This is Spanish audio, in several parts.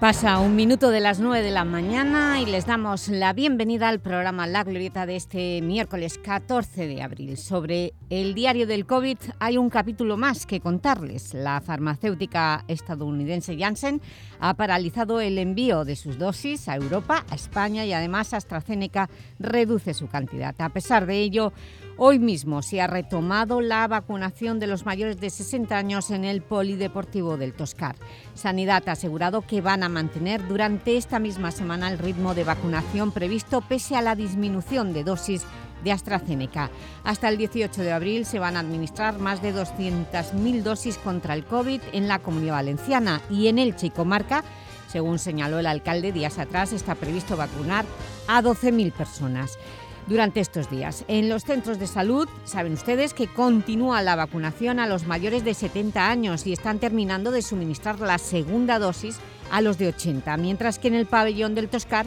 Pasa un minuto de las 9 de la mañana y les damos la bienvenida al programa La Glorieta de este miércoles 14 de abril. Sobre el diario del COVID hay un capítulo más que contarles. La farmacéutica estadounidense Janssen ha paralizado el envío de sus dosis a Europa, a España y además AstraZeneca reduce su cantidad. A pesar de ello, Hoy mismo se ha retomado la vacunación de los mayores de 60 años en el Polideportivo del Toscar. Sanidad ha asegurado que van a mantener durante esta misma semana el ritmo de vacunación previsto pese a la disminución de dosis de AstraZeneca. Hasta el 18 de abril se van a administrar más de 200.000 dosis contra el COVID en la Comunidad Valenciana y en Elche y Comarca, según señaló el alcalde días atrás, está previsto vacunar a 12.000 personas durante estos días. En los centros de salud, saben ustedes que continúa la vacunación a los mayores de 70 años y están terminando de suministrar la segunda dosis a los de 80, mientras que en el pabellón del Toscar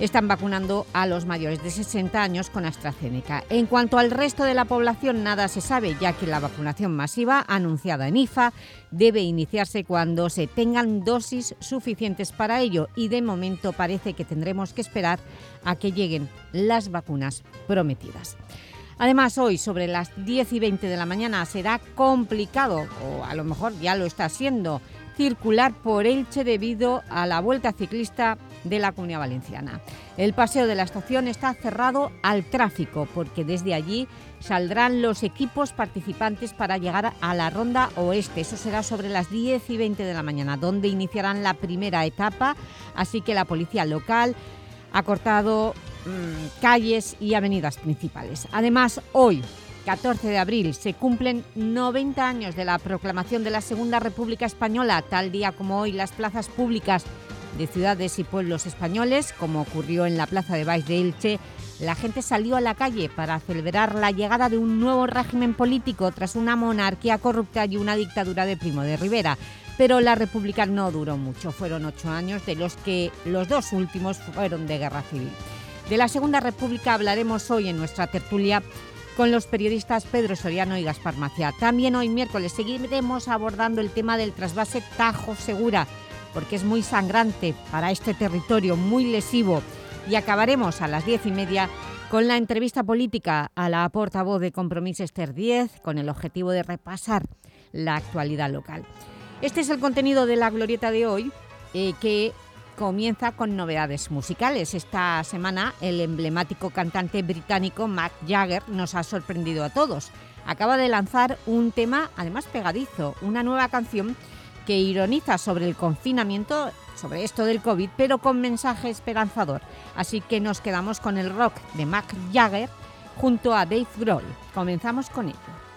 están vacunando a los mayores de 60 años con AstraZeneca. En cuanto al resto de la población, nada se sabe, ya que la vacunación masiva anunciada en IFA debe iniciarse cuando se tengan dosis suficientes para ello y de momento parece que tendremos que esperar a que lleguen las vacunas prometidas. Además, hoy sobre las 10 y 20 de la mañana será complicado, o a lo mejor ya lo está siendo, circular por Elche debido a la vuelta ciclista de la Comunidad Valenciana. El paseo de la estación está cerrado al tráfico porque desde allí saldrán los equipos participantes para llegar a la ronda oeste. Eso será sobre las 10 y 20 de la mañana, donde iniciarán la primera etapa, así que la policía local ha cortado mm, calles y avenidas principales. Además, hoy, 14 de abril, se cumplen 90 años de la proclamación de la Segunda República Española. Tal día como hoy, las plazas públicas de ciudades y pueblos españoles, como ocurrió en la Plaza de Baix de Elche, la gente salió a la calle para celebrar la llegada de un nuevo régimen político tras una monarquía corrupta y una dictadura de Primo de Rivera. Pero la República no duró mucho, fueron ocho años, de los que los dos últimos fueron de guerra civil. De la Segunda República hablaremos hoy en nuestra tertulia con los periodistas Pedro Soriano y Gaspar Macia. También hoy miércoles seguiremos abordando el tema del trasvase Tajo Segura, porque es muy sangrante para este territorio, muy lesivo. Y acabaremos a las diez y media con la entrevista política a la portavoz de Compromís Esther 10 con el objetivo de repasar la actualidad local. Este es el contenido de la glorieta de hoy, eh, que comienza con novedades musicales. Esta semana el emblemático cantante británico Mac Jagger nos ha sorprendido a todos. Acaba de lanzar un tema, además pegadizo, una nueva canción que ironiza sobre el confinamiento, sobre esto del COVID, pero con mensaje esperanzador. Así que nos quedamos con el rock de Mac Jagger junto a Dave Grohl. Comenzamos con ello.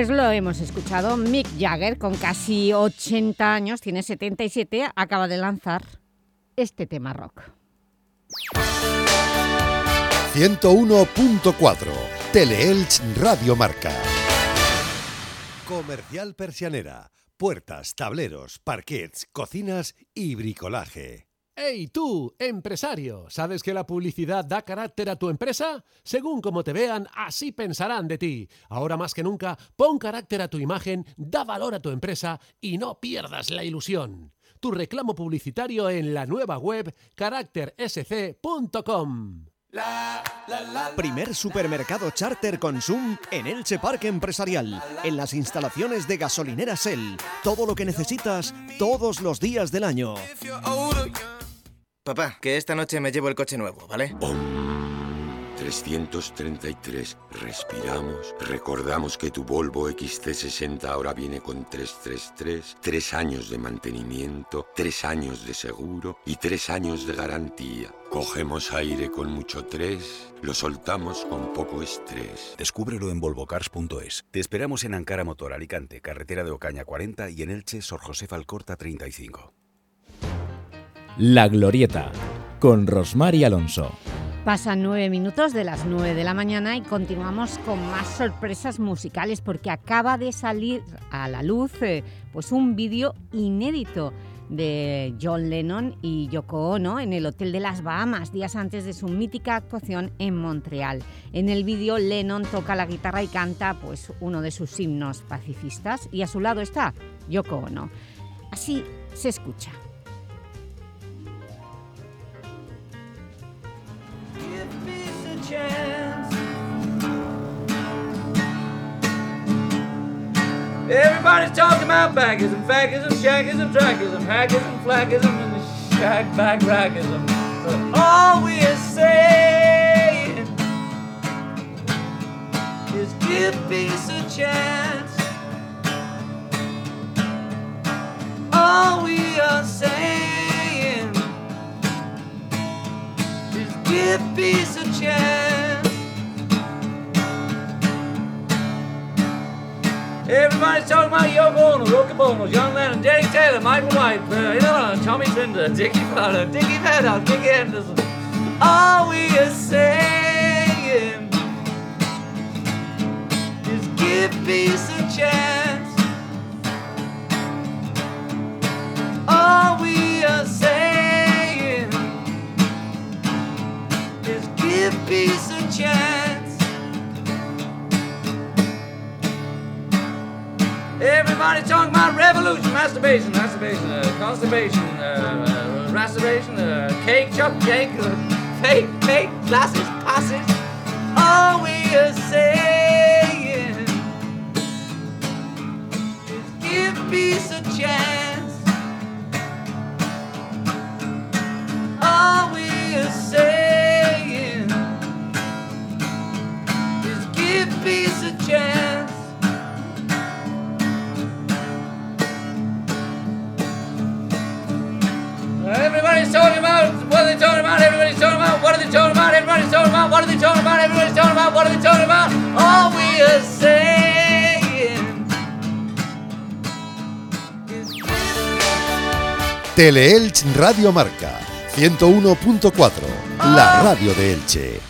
Pues lo hemos escuchado, Mick Jagger, con casi 80 años, tiene 77, acaba de lanzar este tema rock. 101.4 Teleelch Radio Marca. Comercial Persianera. Puertas, tableros, parquets, cocinas y bricolaje ¡Hey tú, empresario! ¿Sabes que la publicidad da carácter a tu empresa? Según como te vean, así pensarán de ti. Ahora más que nunca, pon carácter a tu imagen, da valor a tu empresa y no pierdas la ilusión. Tu reclamo publicitario en la nueva web caráctersc.com. Primer supermercado charter Consum en Elche Parque Empresarial, en las instalaciones de gasolinera Shell. Todo lo que necesitas todos los días del año. Papá, que esta noche me llevo el coche nuevo, ¿vale? 333. Respiramos. Recordamos que tu Volvo XC60 ahora viene con 333, 3 años de mantenimiento, 3 años de seguro y 3 años de garantía. Cogemos aire con mucho 3, lo soltamos con poco estrés. Descúbrelo en volvocars.es. Te esperamos en Ankara Motor Alicante, carretera de Ocaña 40 y en Elche, Sor José Falcorta 35. La Glorieta, con Rosmar y Alonso. Pasan nueve minutos de las nueve de la mañana y continuamos con más sorpresas musicales porque acaba de salir a la luz eh, pues un vídeo inédito de John Lennon y Yoko Ono en el Hotel de las Bahamas días antes de su mítica actuación en Montreal. En el vídeo Lennon toca la guitarra y canta pues, uno de sus himnos pacifistas y a su lado está Yoko Ono. Así se escucha. Everybody's talking about baggism, fagism, shagism, trackism, haggism, flagism, and the shag bag ragism. But all we're saying is give peace a chance. All we are saying give peace a chance. Everybody's talking about Yoko Ono, Rocky Bono, John Lennon, Danny Taylor, Michael White, uh, you know, Tommy Trinder, Dickie Potter, Dickie Vedder, Dickie Anderson. All we are saying is give peace a chance. All we are saying give peace a chance. Everybody talking about revolution, masturbation, masturbation, uh, constipation, uh, uh, masturbation, uh, cake, chop cake, uh, fake, fake, glasses, passes. All we are saying is give peace a chance. All we are saying peace a chance. Everybody's talking about what are they talking about? Everybody's talking about what are they talking about? Everybody's talking about what are they talking about? Everybody's talking about what are they talking about? All we are saying is Teleelch Radio Marca 101.4, la radio de Elche.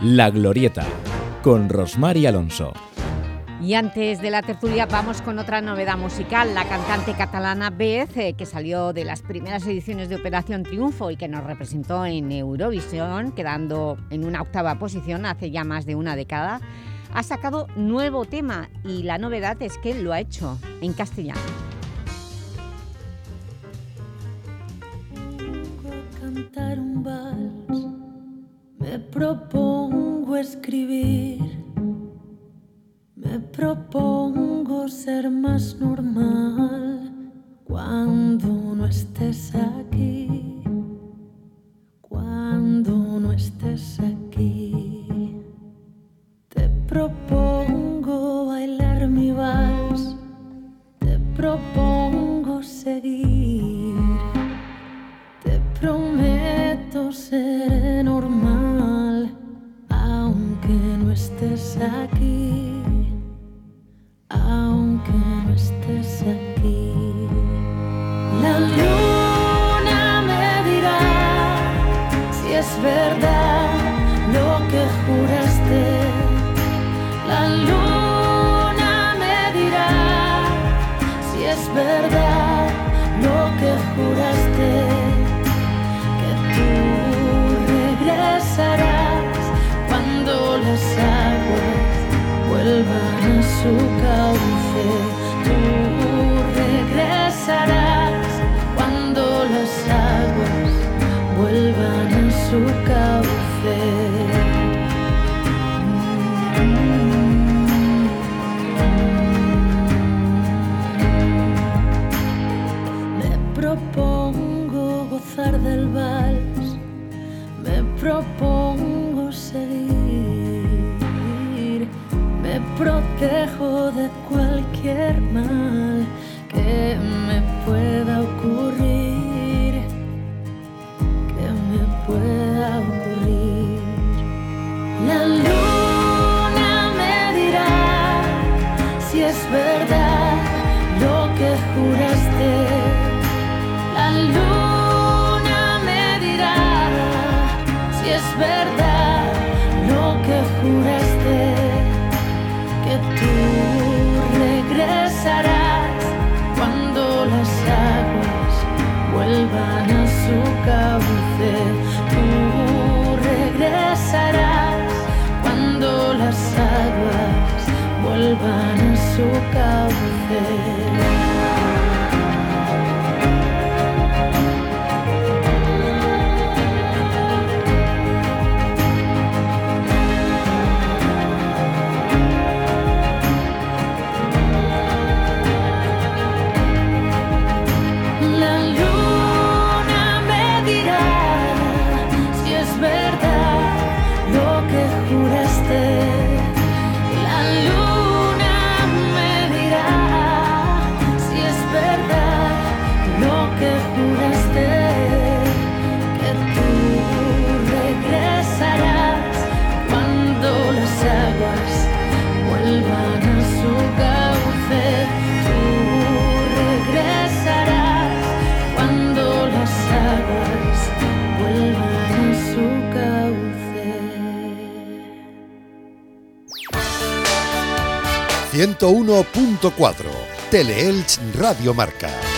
La Glorieta, con Rosmar y Alonso. Y antes de la tertulia vamos con otra novedad musical, la cantante catalana Beth, eh, que salió de las primeras ediciones de Operación Triunfo y que nos representó en Eurovisión, quedando en una octava posición hace ya más de una década, ha sacado nuevo tema y la novedad es que lo ha hecho en castellano. cantar un vals, me propongo escribir, me propongo ser más normal cuando no estés aquí, cuando no estés aquí. Te propongo bailar mi vals, te propongo seguir. Te prometo ser normal, estés aquí, aunque no estés aquí. La luna me dirá si es verdad su cauce. Tú regresarás cuando las aguas vuelvan a su cauce. Me propongo gozar del vals, me propongo protejo de cualquier mal que me pueda ocurrir, que me pueda ocurrir. La luna me dirá si es verdad lo que regresarás cuando las aguas vuelvan a su cauce. Tú regresarás cuando las aguas vuelvan a su cauce. 101.4 Teleelch Radio Marca.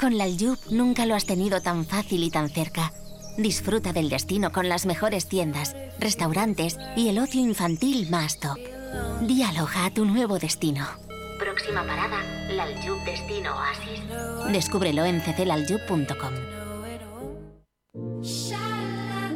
Con la Aljub nunca lo has tenido tan fácil y tan cerca. Disfruta del destino con las mejores tiendas, restaurantes y el ocio infantil más top. Dialoga a tu nuevo destino. Próxima parada, la Aljub Destino Oasis. Descúbrelo en cclaljub.com.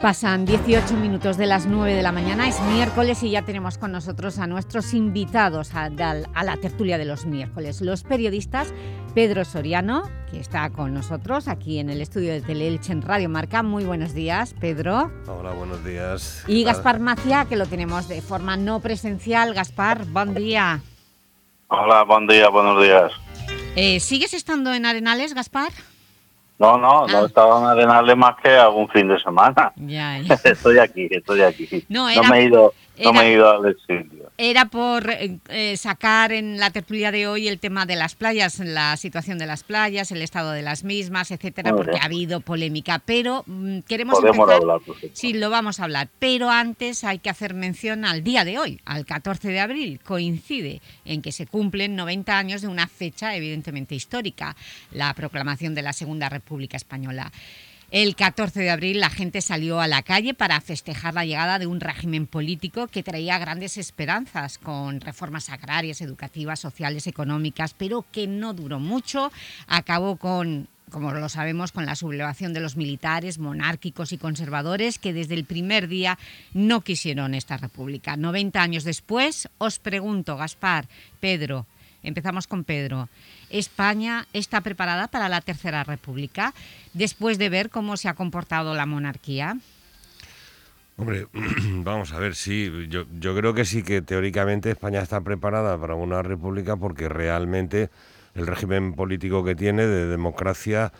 Pasan 18 minutos de las 9 de la mañana, es miércoles y ya tenemos con nosotros a nuestros invitados a, a, la tertulia de los miércoles. Los periodistas Pedro Soriano, que está con nosotros aquí en el estudio de Teleelche en Radio Marca. Muy buenos días, Pedro. Hola, buenos días. Y Gaspar Macia, que lo tenemos de forma no presencial. Gaspar, buen día. Hola, buen día, buenos días. Eh, ¿Sigues estando en Arenales, Gaspar? No, no, no estaba en Arenales más que algún fin de semana. Ya, ya. estoy aquí, estoy aquí. No, no me he ido, no me he ido al exilio. Era por eh, sacar en la tertulia de hoy el tema de las playas, la situación de las playas, el estado de las mismas, etcétera, porque ha habido polémica. Pero mm, queremos Podemos empezar... hablar. Sí, lo vamos a hablar. Pero antes hay que hacer mención al día de hoy, al 14 de abril. Coincide en que se cumplen 90 años de una fecha evidentemente histórica, la proclamación de la Segunda República Española. El 14 de abril la gente salió a la calle para festejar la llegada de un régimen político que traía grandes esperanzas con reformas agrarias, educativas, sociales, económicas, pero que no duró mucho. Acabó con como lo sabemos, con la sublevación de los militares, monárquicos y conservadores que desde el primer día no quisieron esta república. 90 años después, os pregunto, Gaspar, Pedro, empezamos con Pedro, ¿España está preparada para la Tercera República después de ver cómo se ha comportado la monarquía? Hombre, vamos a ver, sí, yo, creo que sí que teóricamente España está preparada para una república porque realmente el régimen político que tiene de democracia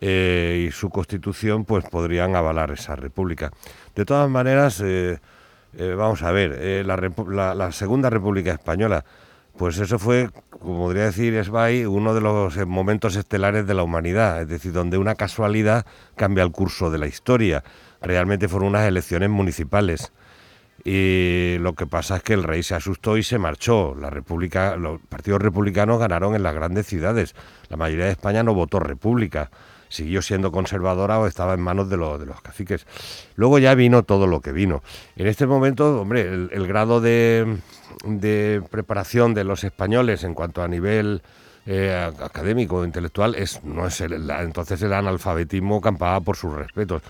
eh, y su constitución pues podrían avalar esa república. De todas maneras, eh, eh, vamos a ver, la Segunda República Española, pues eso fue, como podría decir Esbay, uno de los eh, momentos estelares de la humanidad, es decir, donde una casualidad cambia el curso de la historia. Realmente fueron unas elecciones municipales. Y lo que pasa es que el rey se asustó y se marchó. La república, los partidos republicanos ganaron en las grandes ciudades. La mayoría de España no votó república. Siguió siendo conservadora o estaba en manos de, los- de los caciques. Luego ya vino todo lo que vino. En este momento, hombre, el, grado de, de preparación de los españoles en cuanto a nivel eh, académico, intelectual, es, no es el, entonces el analfabetismo campaba por sus respetos.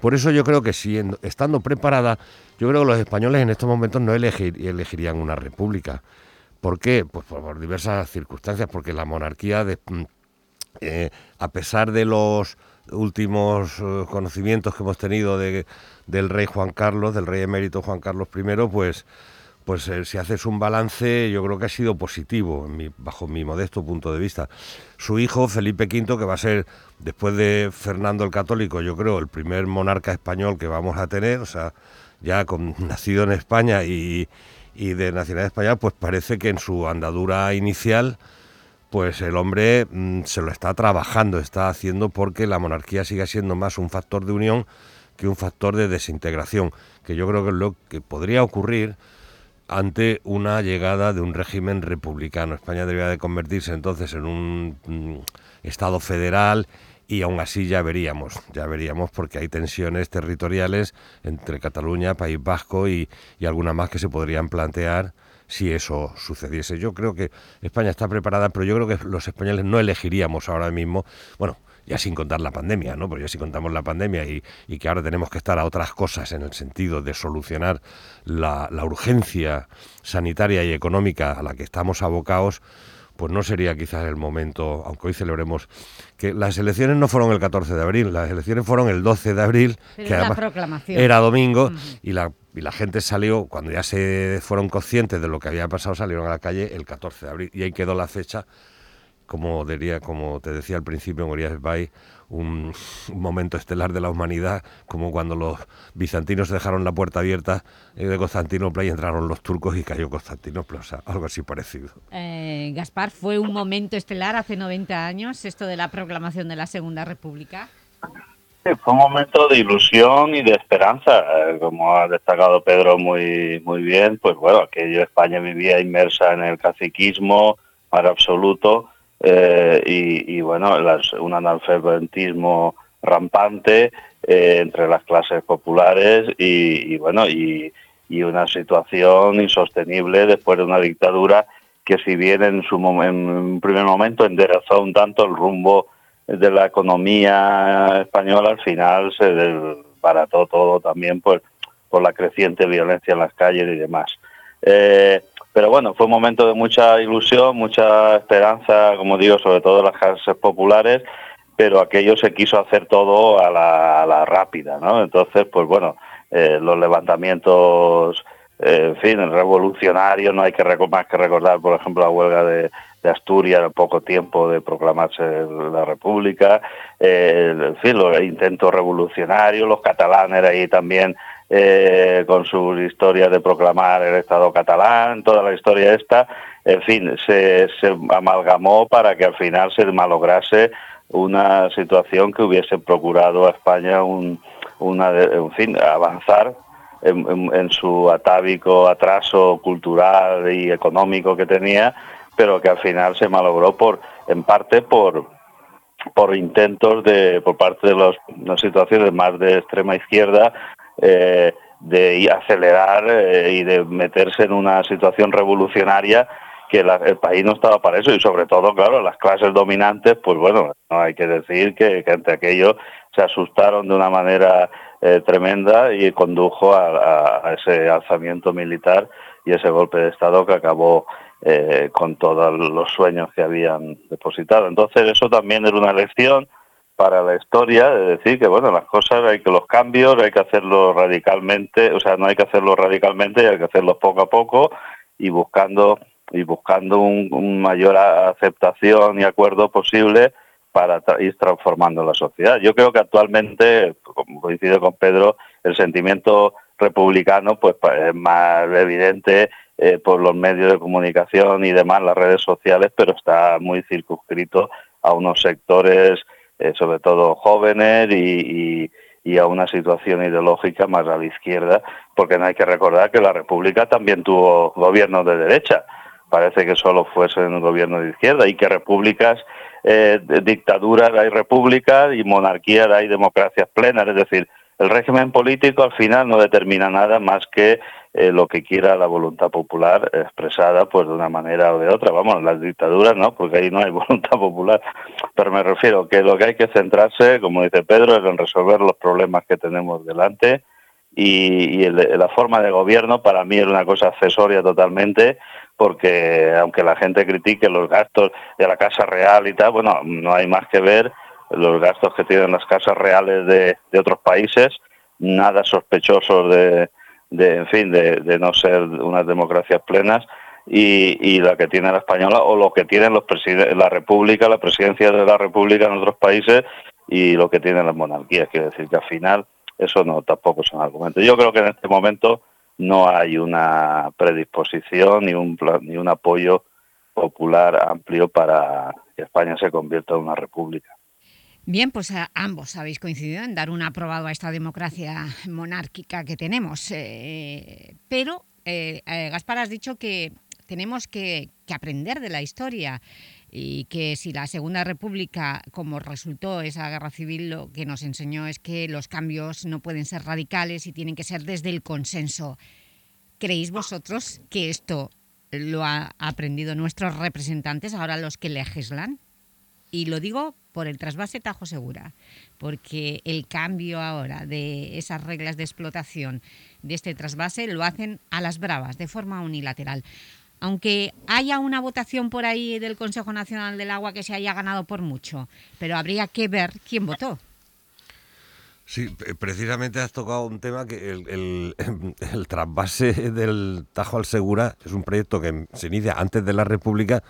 Por eso yo creo que si estando preparada, yo creo que los españoles en estos momentos no elegir- elegirían una república. ¿Por qué? Pues por, por diversas circunstancias, porque la monarquía, de- eh, a pesar de los últimos eh, conocimientos que hemos tenido de- del rey Juan Carlos, del rey emérito Juan Carlos I, pues, pues eh, si haces un balance, yo creo que ha sido positivo, bajo mi modesto punto de vista. Su hijo, Felipe V, que va a ser, después de Fernando el Católico, yo creo, el primer monarca español que vamos a tener, o sea, ya con, nacido en España y, y de nacionalidad española, pues parece que en su andadura inicial pues el hombre mm, se lo está trabajando, está haciendo porque la monarquía siga siendo más un factor de unión que un factor de desintegración, que yo creo que es lo que podría ocurrir ante una llegada de un régimen republicano. España debería de convertirse entonces en un mm, Estado federal y aún así ya veríamos, ya veríamos porque hay tensiones territoriales entre Cataluña, País Vasco y, y alguna más que se podrían plantear si eso sucediese. Yo creo que España está preparada, pero yo creo que los españoles no elegiríamos ahora mismo, bueno, ya sin contar la pandemia, ¿no? Porque ya si contamos la pandemia y, y que ahora tenemos que estar a otras cosas en el sentido de solucionar la, la urgencia sanitaria y económica a la que estamos abocados, pues no sería quizás el momento, aunque hoy celebremos que las elecciones no fueron el 14 de abril, las elecciones fueron el 12 de abril, Pero que además proclamación. era domingo y la y la gente salió, cuando ya se fueron conscientes de lo que había pasado, salieron a la calle el 14 de abril. Y ahí quedó la fecha, como diría, como te decía al principio Urias Bay, un, un momento estelar de la humanidad, como cuando los bizantinos dejaron la puerta abierta eh, de Constantinopla y entraron los turcos y cayó Constantinopla, o sea, algo así parecido. Eh, Gaspar, fue un momento estelar hace 90 años, esto de la proclamación de la Segunda República. Sí, fue un momento de ilusión y de esperanza, eh, como ha destacado Pedro muy muy bien, pues bueno, aquello España vivía inmersa en el caciquismo más absoluto eh, y, y, bueno, las- un analfabetismo rampante eh, entre las clases populares y, y, bueno, y, y una situación insostenible después de una dictadura que si bien en su en un primer momento enderezó un tanto el rumbo de la economía española al final se desbarató todo también por, por la creciente violencia en las calles y demás. Eh, pero bueno, fue un momento de mucha ilusión, mucha esperanza, como digo, sobre todo en las clases populares, pero aquello se quiso hacer todo a la, a la rápida, ¿no? Entonces, pues bueno, eh, los levantamientos, eh, en fin, revolucionarios, no hay que más que recordar, por ejemplo, la huelga de, Asturias al poco tiempo de proclamarse la República, eh, en fin, los intentos revolucionarios, los catalanes ahí también eh, con sus historias de proclamar el Estado catalán, toda la historia esta, en fin, se, amalgamó para que al final se malograse una situación que hubiese procurado a España un, una, en fin, avanzar en, su atávico atraso cultural y económico que tenía, pero que al final se malogró por, en parte por por intentos de por parte de las situaciones más de extrema izquierda eh, de acelerar eh, y de meterse en una situación revolucionaria que la- el país no estaba para eso y sobre todo, claro, las clases dominantes, pues bueno, no hay que decir que, ante aquello se asustaron de una manera eh, tremenda y condujo a, a- a ese alzamiento militar y ese golpe de Estado que acabó eh, con todos los sueños que habían depositado. Entonces eso también era una lección para la historia, de decir que bueno, las cosas hay que los cambios, hay que hacerlos radicalmente, o sea, no hay que hacerlos radicalmente, hay que hacerlos poco a poco y buscando y buscando un, mayor aceptación y acuerdo posible para tra- ir transformando la sociedad. Yo creo que actualmente, como coincido con Pedro, el sentimiento republicano pues es más evidente eh, por los medios de comunicación y demás, las redes sociales, pero está muy circunscrito a unos sectores, eh, sobre todo jóvenes y, y- a una situación ideológica más a la izquierda, porque no hay que recordar que la República también tuvo gobiernos de derecha. Parece que solo fuesen gobiernos de izquierda y que repúblicas, eh, dictaduras hay repúblicas y monarquías hay democracias plenas. Es decir, el régimen político al final no determina nada más que eh, lo que quiera la voluntad popular expresada pues de una manera o de otra. Vamos, las dictaduras no, porque ahí no hay voluntad popular. Pero me refiero que lo que hay que centrarse, como dice Pedro, es en resolver los problemas que tenemos delante y, y el- la forma de gobierno para mí es una cosa accesoria totalmente porque aunque la gente critique los gastos de la Casa Real y tal, bueno, no hay más que ver los gastos que tienen las casas reales de, otros países, nada sospechosos de, de en fin, de, de no ser unas democracias plenas y, y, la que tiene la española o lo que tienen los la República, la presidencia de la República en otros países y lo que tienen las monarquías. Quiere decir que al final eso no tampoco es un argumento. Yo creo que en este momento no hay una predisposición ni un ni un apoyo popular amplio para que España se convierta en una república. Bien, pues a ambos habéis coincidido en dar un aprobado a esta democracia monárquica que tenemos. Eh, pero, eh, eh, Gaspar, has dicho que tenemos que, que, aprender de la historia y que si la Segunda República, como resultó esa guerra civil, lo que nos enseñó es que los cambios no pueden ser radicales y tienen que ser desde el consenso. ¿Creéis vosotros que esto lo han aprendido nuestros representantes, ahora los que legislan? Y lo digo por el trasvase Tajo Segura, porque el cambio ahora de esas reglas de explotación de este trasvase lo hacen a las bravas, de forma unilateral. Aunque haya una votación por ahí del Consejo Nacional del Agua que se haya ganado por mucho, pero habría que ver quién votó. Sí, precisamente has tocado un tema que el, el, el, trasvase del Tajo al Segura es un proyecto que se inicia antes de la República,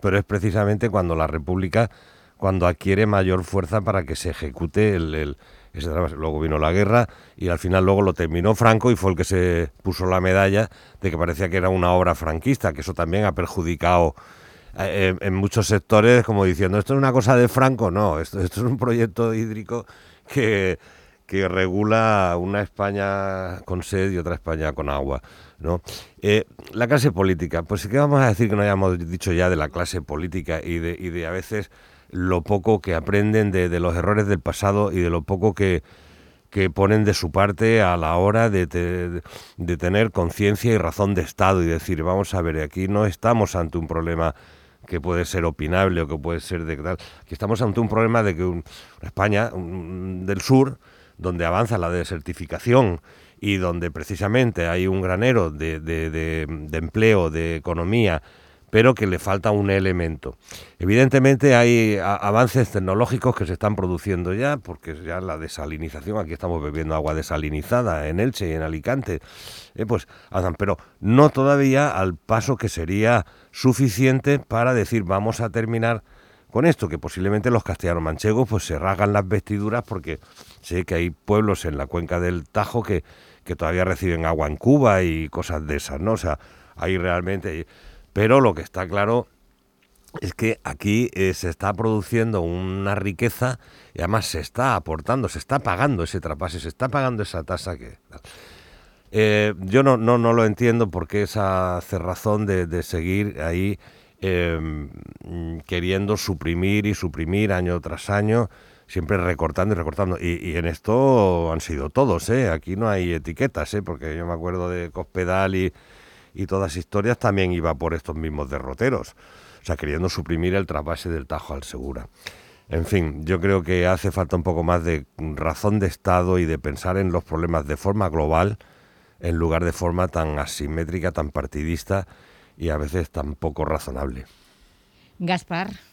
pero es precisamente cuando la República, cuando adquiere mayor fuerza para que se ejecute el, ese trasvase. Luego vino la guerra y al final luego lo terminó Franco y fue el que se puso la medalla de que parecía que era una obra franquista, que eso también ha perjudicado eh, en, en muchos sectores, como diciendo, esto es una cosa de Franco, no, esto, esto es un proyecto hídrico que que regula una España con sed y otra España con agua. ¿no? Eh, la clase política, pues ¿qué vamos a decir que no hayamos dicho ya de la clase política y de, a veces lo poco que aprenden de, los errores del pasado y de lo poco que, que ponen de su parte a la hora de, de, tener conciencia y razón de Estado y decir, vamos a ver, aquí no estamos ante un problema que puede ser opinable o que puede ser de tal, que estamos ante un problema de que un, España del sur donde avanza la desertificación y donde precisamente hay un granero de, empleo, de economía, pero que le falta un elemento. Evidentemente hay avances tecnológicos que se están produciendo ya, porque ya la desalinización, aquí estamos bebiendo agua desalinizada en Elche y en Alicante, eh, pues pero no todavía al paso que sería suficiente para decir vamos a terminar con esto, que posiblemente los castellanos manchegos pues se rasgan las vestiduras porque sé que hay pueblos en la cuenca del Tajo que, que todavía reciben agua en Cuba y cosas de esas, ¿no? O sea, hay realmente... Pero lo que está claro es que aquí eh, se está produciendo una riqueza y además se está aportando, se está pagando ese trapase, se está pagando esa tasa que... Eh, yo no, no, no lo entiendo porque esa cerrazón de, seguir ahí eh, queriendo suprimir y suprimir año tras año, siempre recortando y recortando. Y, en esto han sido todos, ¿eh? Aquí no hay etiquetas, ¿eh? Porque yo me acuerdo de Cospedal y, y todas historias también iba por estos mismos derroteros. O sea, queriendo suprimir el trasvase del Tajo al Segura. En fin, yo creo que hace falta un poco más de razón de Estado y de pensar en los problemas de forma global en lugar de forma tan asimétrica, tan partidista y a veces tan poco razonable. Gaspar.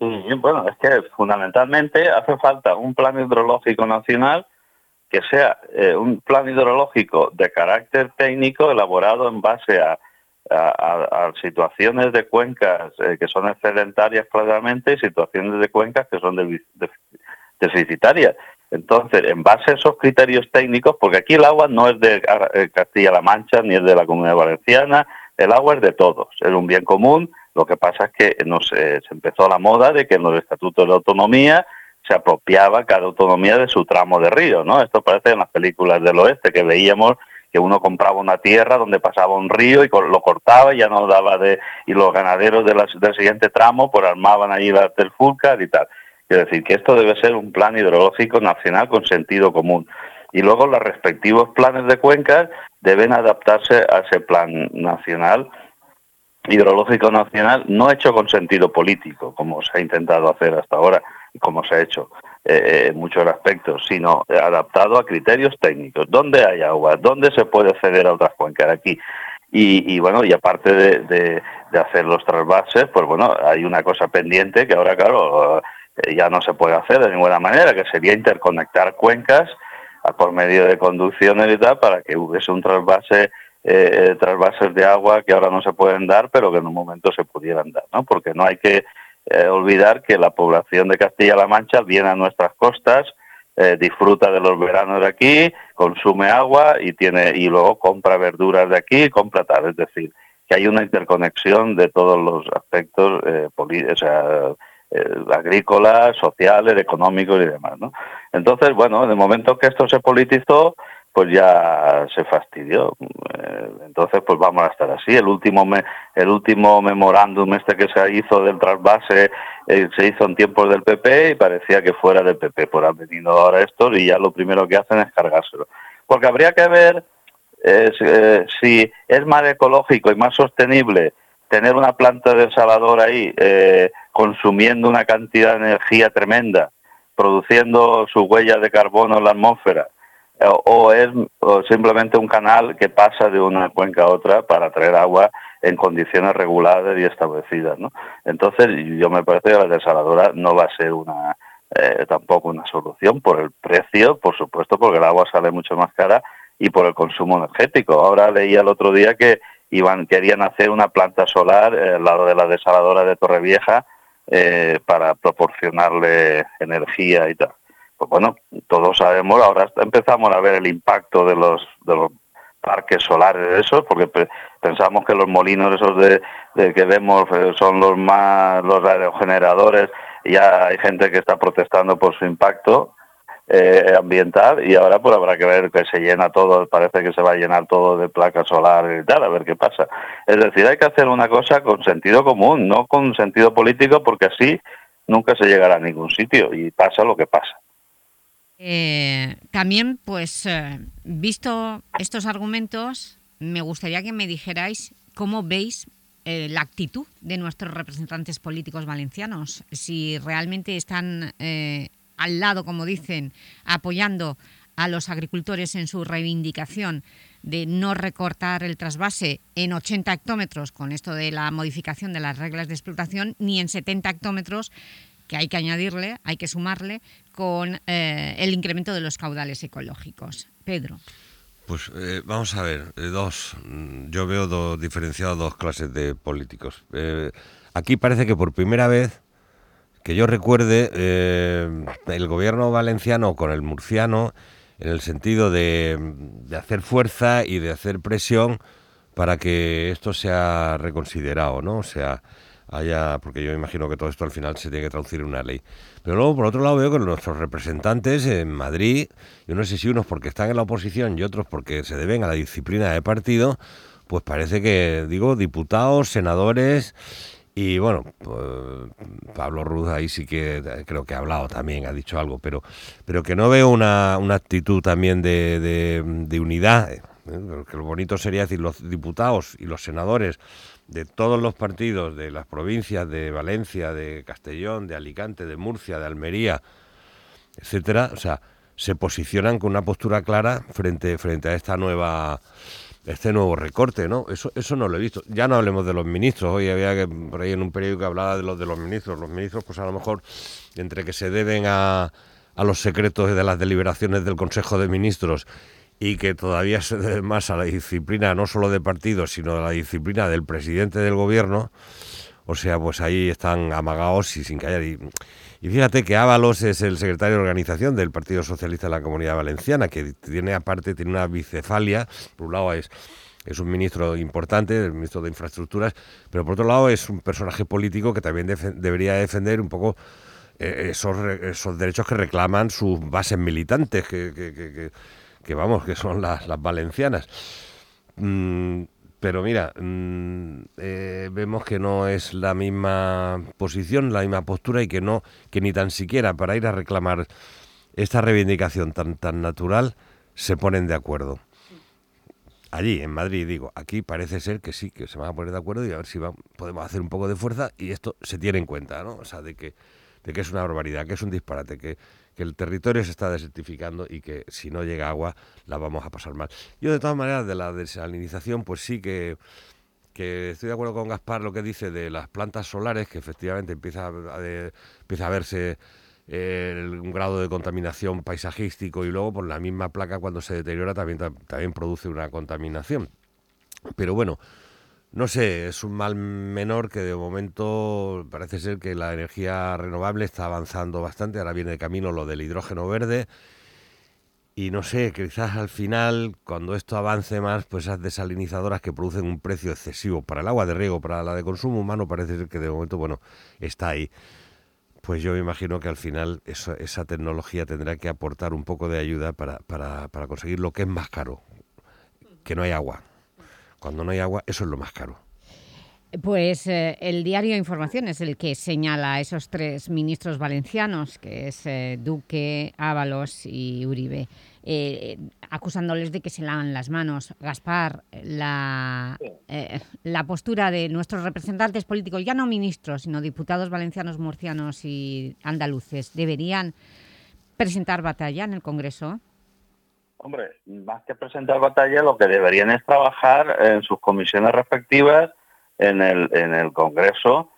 Bueno, es que fundamentalmente hace falta un plan hidrológico nacional que sea eh, un plan hidrológico de carácter técnico elaborado en base a, situaciones de cuencas eh, que son excedentarias claramente y situaciones de cuencas que son de, de, deficitarias. Entonces, en base a esos criterios técnicos, porque aquí el agua no es de eh, Castilla-La Mancha ni es de la Comunidad Valenciana, el agua es de todos, es un bien común. Lo que pasa es que no se, se empezó la moda de que en los estatutos de autonomía se apropiaba cada autonomía de su tramo de río, ¿no? Esto parece en las películas del oeste que veíamos que uno compraba una tierra donde pasaba un río y lo cortaba y ya no daba de y los ganaderos de la, del siguiente tramo pues armaban ahí las del Fulcar y tal. Es decir, que esto debe ser un plan hidrológico nacional con sentido común. Y luego los respectivos planes de cuencas deben adaptarse a ese plan nacional, hidrológico nacional, no hecho con sentido político, como se ha intentado hacer hasta ahora y como se ha hecho eh, en muchos aspectos, sino adaptado a criterios técnicos. ¿Dónde hay agua? ¿Dónde se puede acceder a otras cuencas? Aquí. Y, y, bueno, y aparte de, de, de, hacer los trasvases, pues bueno, hay una cosa pendiente que ahora, claro, eh, ya no se puede hacer de ninguna manera, que sería interconectar cuencas por medio de conducciones y tal para que hubiese un trasvase eh, trasvases de agua que ahora no se pueden dar, pero que en un momento se pudieran dar, ¿no? Porque no hay que eh, olvidar que la población de Castilla-La Mancha viene a nuestras costas, eh, disfruta de los veranos de aquí, consume agua y tiene y luego compra verduras de aquí, compra tal, es decir, que hay una interconexión de todos los aspectos eh, o sea, agrícolas, sociales, económicos y demás, ¿no? Entonces, bueno, en el momento que esto se politizó, pues ya se fastidió. Eh, entonces, pues vamos a estar así. El último el último memorándum este que se hizo del trasvase eh, se hizo en tiempos del PP y parecía que fuera del PP. Por han venido ahora estos y ya lo primero que hacen es cargárselo. Porque habría que ver eh, si es más ecológico y más sostenible tener una planta de desalador ahí consumiendo una cantidad de energía tremenda, produciendo sus huellas de carbono en la atmósfera, o es simplemente un canal que pasa de una cuenca a otra para traer agua en condiciones reguladas y establecidas, ¿no? Entonces, yo me parece que la desaladora no va a ser una eh, tampoco una solución por el precio, por supuesto, porque el agua sale mucho más cara y por el consumo energético. Ahora leía el otro día que iban querían hacer una planta solar eh, al lado de la desaladora de Torrevieja eh, para proporcionarle energía y tal pues bueno, todos sabemos, ahora empezamos a ver el impacto de los, de los parques solares esos, porque pensamos que los molinos esos de, que vemos eh, son los más, los aerogeneradores, ya hay gente que está protestando por su impacto eh, ambiental y ahora pues habrá que ver que se llena todo, parece que se va a llenar todo de placas solares y tal, a ver qué pasa. Es decir, hay que hacer una cosa con sentido común, no con sentido político, porque así nunca se llegará a ningún sitio y pasa lo que pasa. Eh, también, pues, eh, visto estos argumentos, me gustaría que me dijerais cómo veis eh, la actitud de nuestros representantes políticos valencianos, si realmente están al lado, como dicen, apoyando a los agricultores en su reivindicación de no recortar el trasvase en 80 hectómetros con esto de la modificación de las reglas de explotación, ni en 70 hectómetros que hay que añadirle, hay que sumarle con eh, el incremento de los caudales ecológicos. Pedro. Pues eh, vamos a ver, eh, dos. Yo veo dos, diferenciados dos clases de políticos. aquí parece que por primera vez que yo recuerde el gobierno valenciano con el murciano en el sentido de, de hacer fuerza y de hacer presión para que esto sea reconsiderado, ¿no? O sea, haya, porque yo imagino que todo esto al final se tiene que traducir en una ley. Pero luego, por otro lado, veo que nuestros representantes en Madrid, yo no sé si unos porque están en la oposición y otros porque se deben a la disciplina de partido, pues parece que, digo, diputados, senadores y bueno, pues, Pablo Ruz ahí sí que creo que ha hablado también, ha dicho algo, pero, pero que no veo una, una actitud también de, de, unidad. ¿eh? Que lo bonito sería decir los diputados y los senadores de todos los partidos de las provincias de Valencia, de Castellón, de Alicante, de Murcia, de Almería, etcétera, o sea, se posicionan con una postura clara frente, frente a esta nueva este nuevo recorte, ¿no? Eso, eso no lo he visto. Ya no hablemos de los ministros. Hoy había que por ahí en un periódico que hablaba de los de los ministros. Los ministros, pues a lo mejor, entre que se deben a, a los secretos de las deliberaciones del Consejo de Ministros y que todavía se más a la disciplina no solo de partidos, sino a la disciplina del presidente del gobierno. O sea, pues ahí están amagados y sin callar. Y, fíjate que Ábalos es el secretario de organización del Partido Socialista de la Comunidad Valenciana, que tiene aparte, tiene una bicefalia. Por un lado es es un ministro importante, el ministro de Infraestructuras, pero por otro lado es un personaje político que también debería defender un poco eh, esos, esos, derechos que reclaman sus bases militantes, que, que, que, que vamos, que son las, valencianas. Mm, pero mira, mm, eh, vemos que no es la misma posición, la misma postura y que no, que ni tan siquiera para ir a reclamar esta reivindicación tan, tan natural se ponen de acuerdo. Allí, en Madrid, digo, aquí parece ser que sí, que se van a poner de acuerdo y a ver si podemos hacer un poco de fuerza y esto se tiene en cuenta, ¿no? O sea, de que, de que es una barbaridad, que es un disparate, que, que el territorio se está desertificando y que si no llega agua la vamos a pasar mal. Yo de todas maneras de la desalinización pues sí que, estoy de acuerdo con Gaspar lo que dice de las plantas solares, que efectivamente empieza a, empieza a verse el, un grado de contaminación paisajístico y luego por la misma placa cuando se deteriora también, también produce una contaminación. Pero bueno, no sé, es un mal menor que de momento parece ser que la energía renovable está avanzando bastante. Ahora viene de camino lo del hidrógeno verde. Y no sé, quizás al final, cuando esto avance más, pues esas desalinizadoras que producen un precio excesivo para el agua de riego, para la de consumo humano, parece ser que de momento, bueno, está ahí. Pues yo me imagino que al final esa tecnología tendrá que aportar un poco de ayuda para, para, para conseguir lo que es más caro, que no hay agua. Cuando no hay agua, eso es lo más caro. Pues eh, el diario Información es el que señala a esos tres ministros valencianos, que es eh, Duque, Ábalos y Uribe, eh, acusándoles de que se lavan las manos. Gaspar, la, la postura de nuestros representantes políticos, ya no ministros, sino diputados valencianos, murcianos y andaluces, ¿deberían presentar batalla en el Congreso? Hombre, más que presentar batalla, lo que deberían es trabajar en sus comisiones respectivas en el, en el Congreso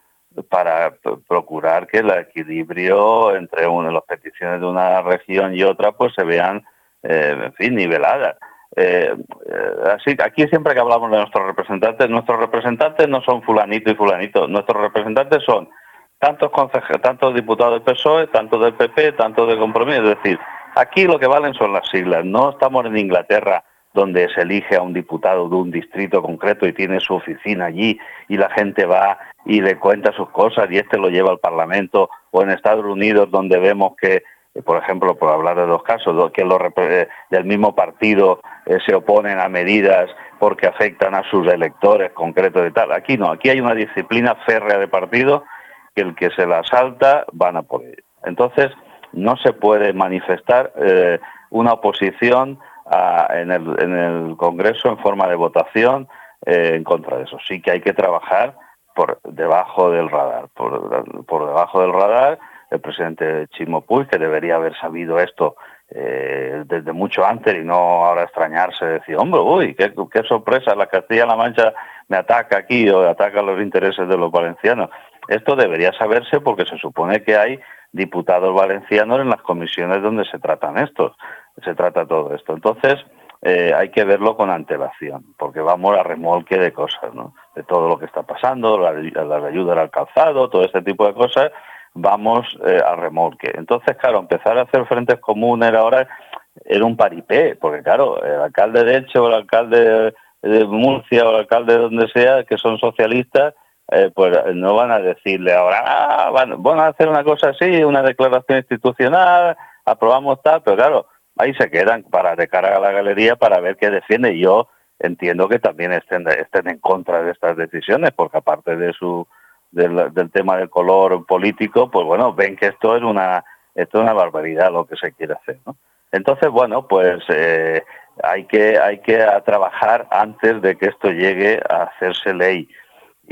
para procurar que el equilibrio entre una, las peticiones de una región y otra pues se vean, eh, en fin, niveladas. Eh, eh, así aquí siempre que hablamos de nuestros representantes, nuestros representantes no son fulanito y fulanito, nuestros representantes son tantos tantos diputados del PSOE, tanto del PP, tanto de Compromiso, es decir, Aquí lo que valen son las siglas. No estamos en Inglaterra donde se elige a un diputado de un distrito concreto y tiene su oficina allí y la gente va y le cuenta sus cosas y este lo lleva al Parlamento o en Estados Unidos donde vemos que, por ejemplo, por hablar de dos casos, que los eh, del mismo partido eh, se oponen a medidas porque afectan a sus electores concretos y tal. Aquí no, aquí hay una disciplina férrea de partido que el que se la salta van a por ello. Entonces, no se puede manifestar eh, una oposición en, el, Congreso en forma de votación eh, en contra de eso. Sí que hay que trabajar por debajo del radar, por, debajo del radar. El presidente Chimo Puig, que debería haber sabido esto eh, desde mucho antes y no ahora extrañarse, decir, hombre, uy, qué, qué sorpresa, la Castilla-La Mancha me ataca aquí o ataca los intereses de los valencianos. Esto debería saberse porque se supone que hay diputados valencianos en las comisiones donde se tratan estos, se trata todo esto. Entonces, eh, hay que verlo con antelación, porque vamos a remolque de cosas, ¿no? De todo lo que está pasando, la, la ayuda al calzado, todo este tipo de cosas, vamos eh, a remolque. Entonces, claro, empezar a hacer frentes comunes ahora era un paripé, porque claro, el alcalde de Eche o el alcalde de Murcia o el alcalde de donde sea, que son socialistas, eh, pues no van a decirle ahora, ah, van, a hacer una cosa así, una declaración institucional, aprobamos tal, pero claro, ahí se quedan para de cara a la galería para ver qué defiende. Yo entiendo que también estén, estén en contra de estas decisiones, porque aparte de su del, tema del color político, pues bueno, ven que esto es una esto es una barbaridad lo que se quiere hacer, ¿no? Entonces, bueno, pues eh, hay que hay que trabajar antes de que esto llegue a hacerse ley.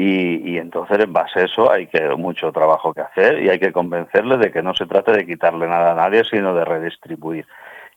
Y, entonces en base a eso hay que mucho trabajo que hacer y hay que convencerles de que no se trata de quitarle nada a nadie, sino de redistribuir.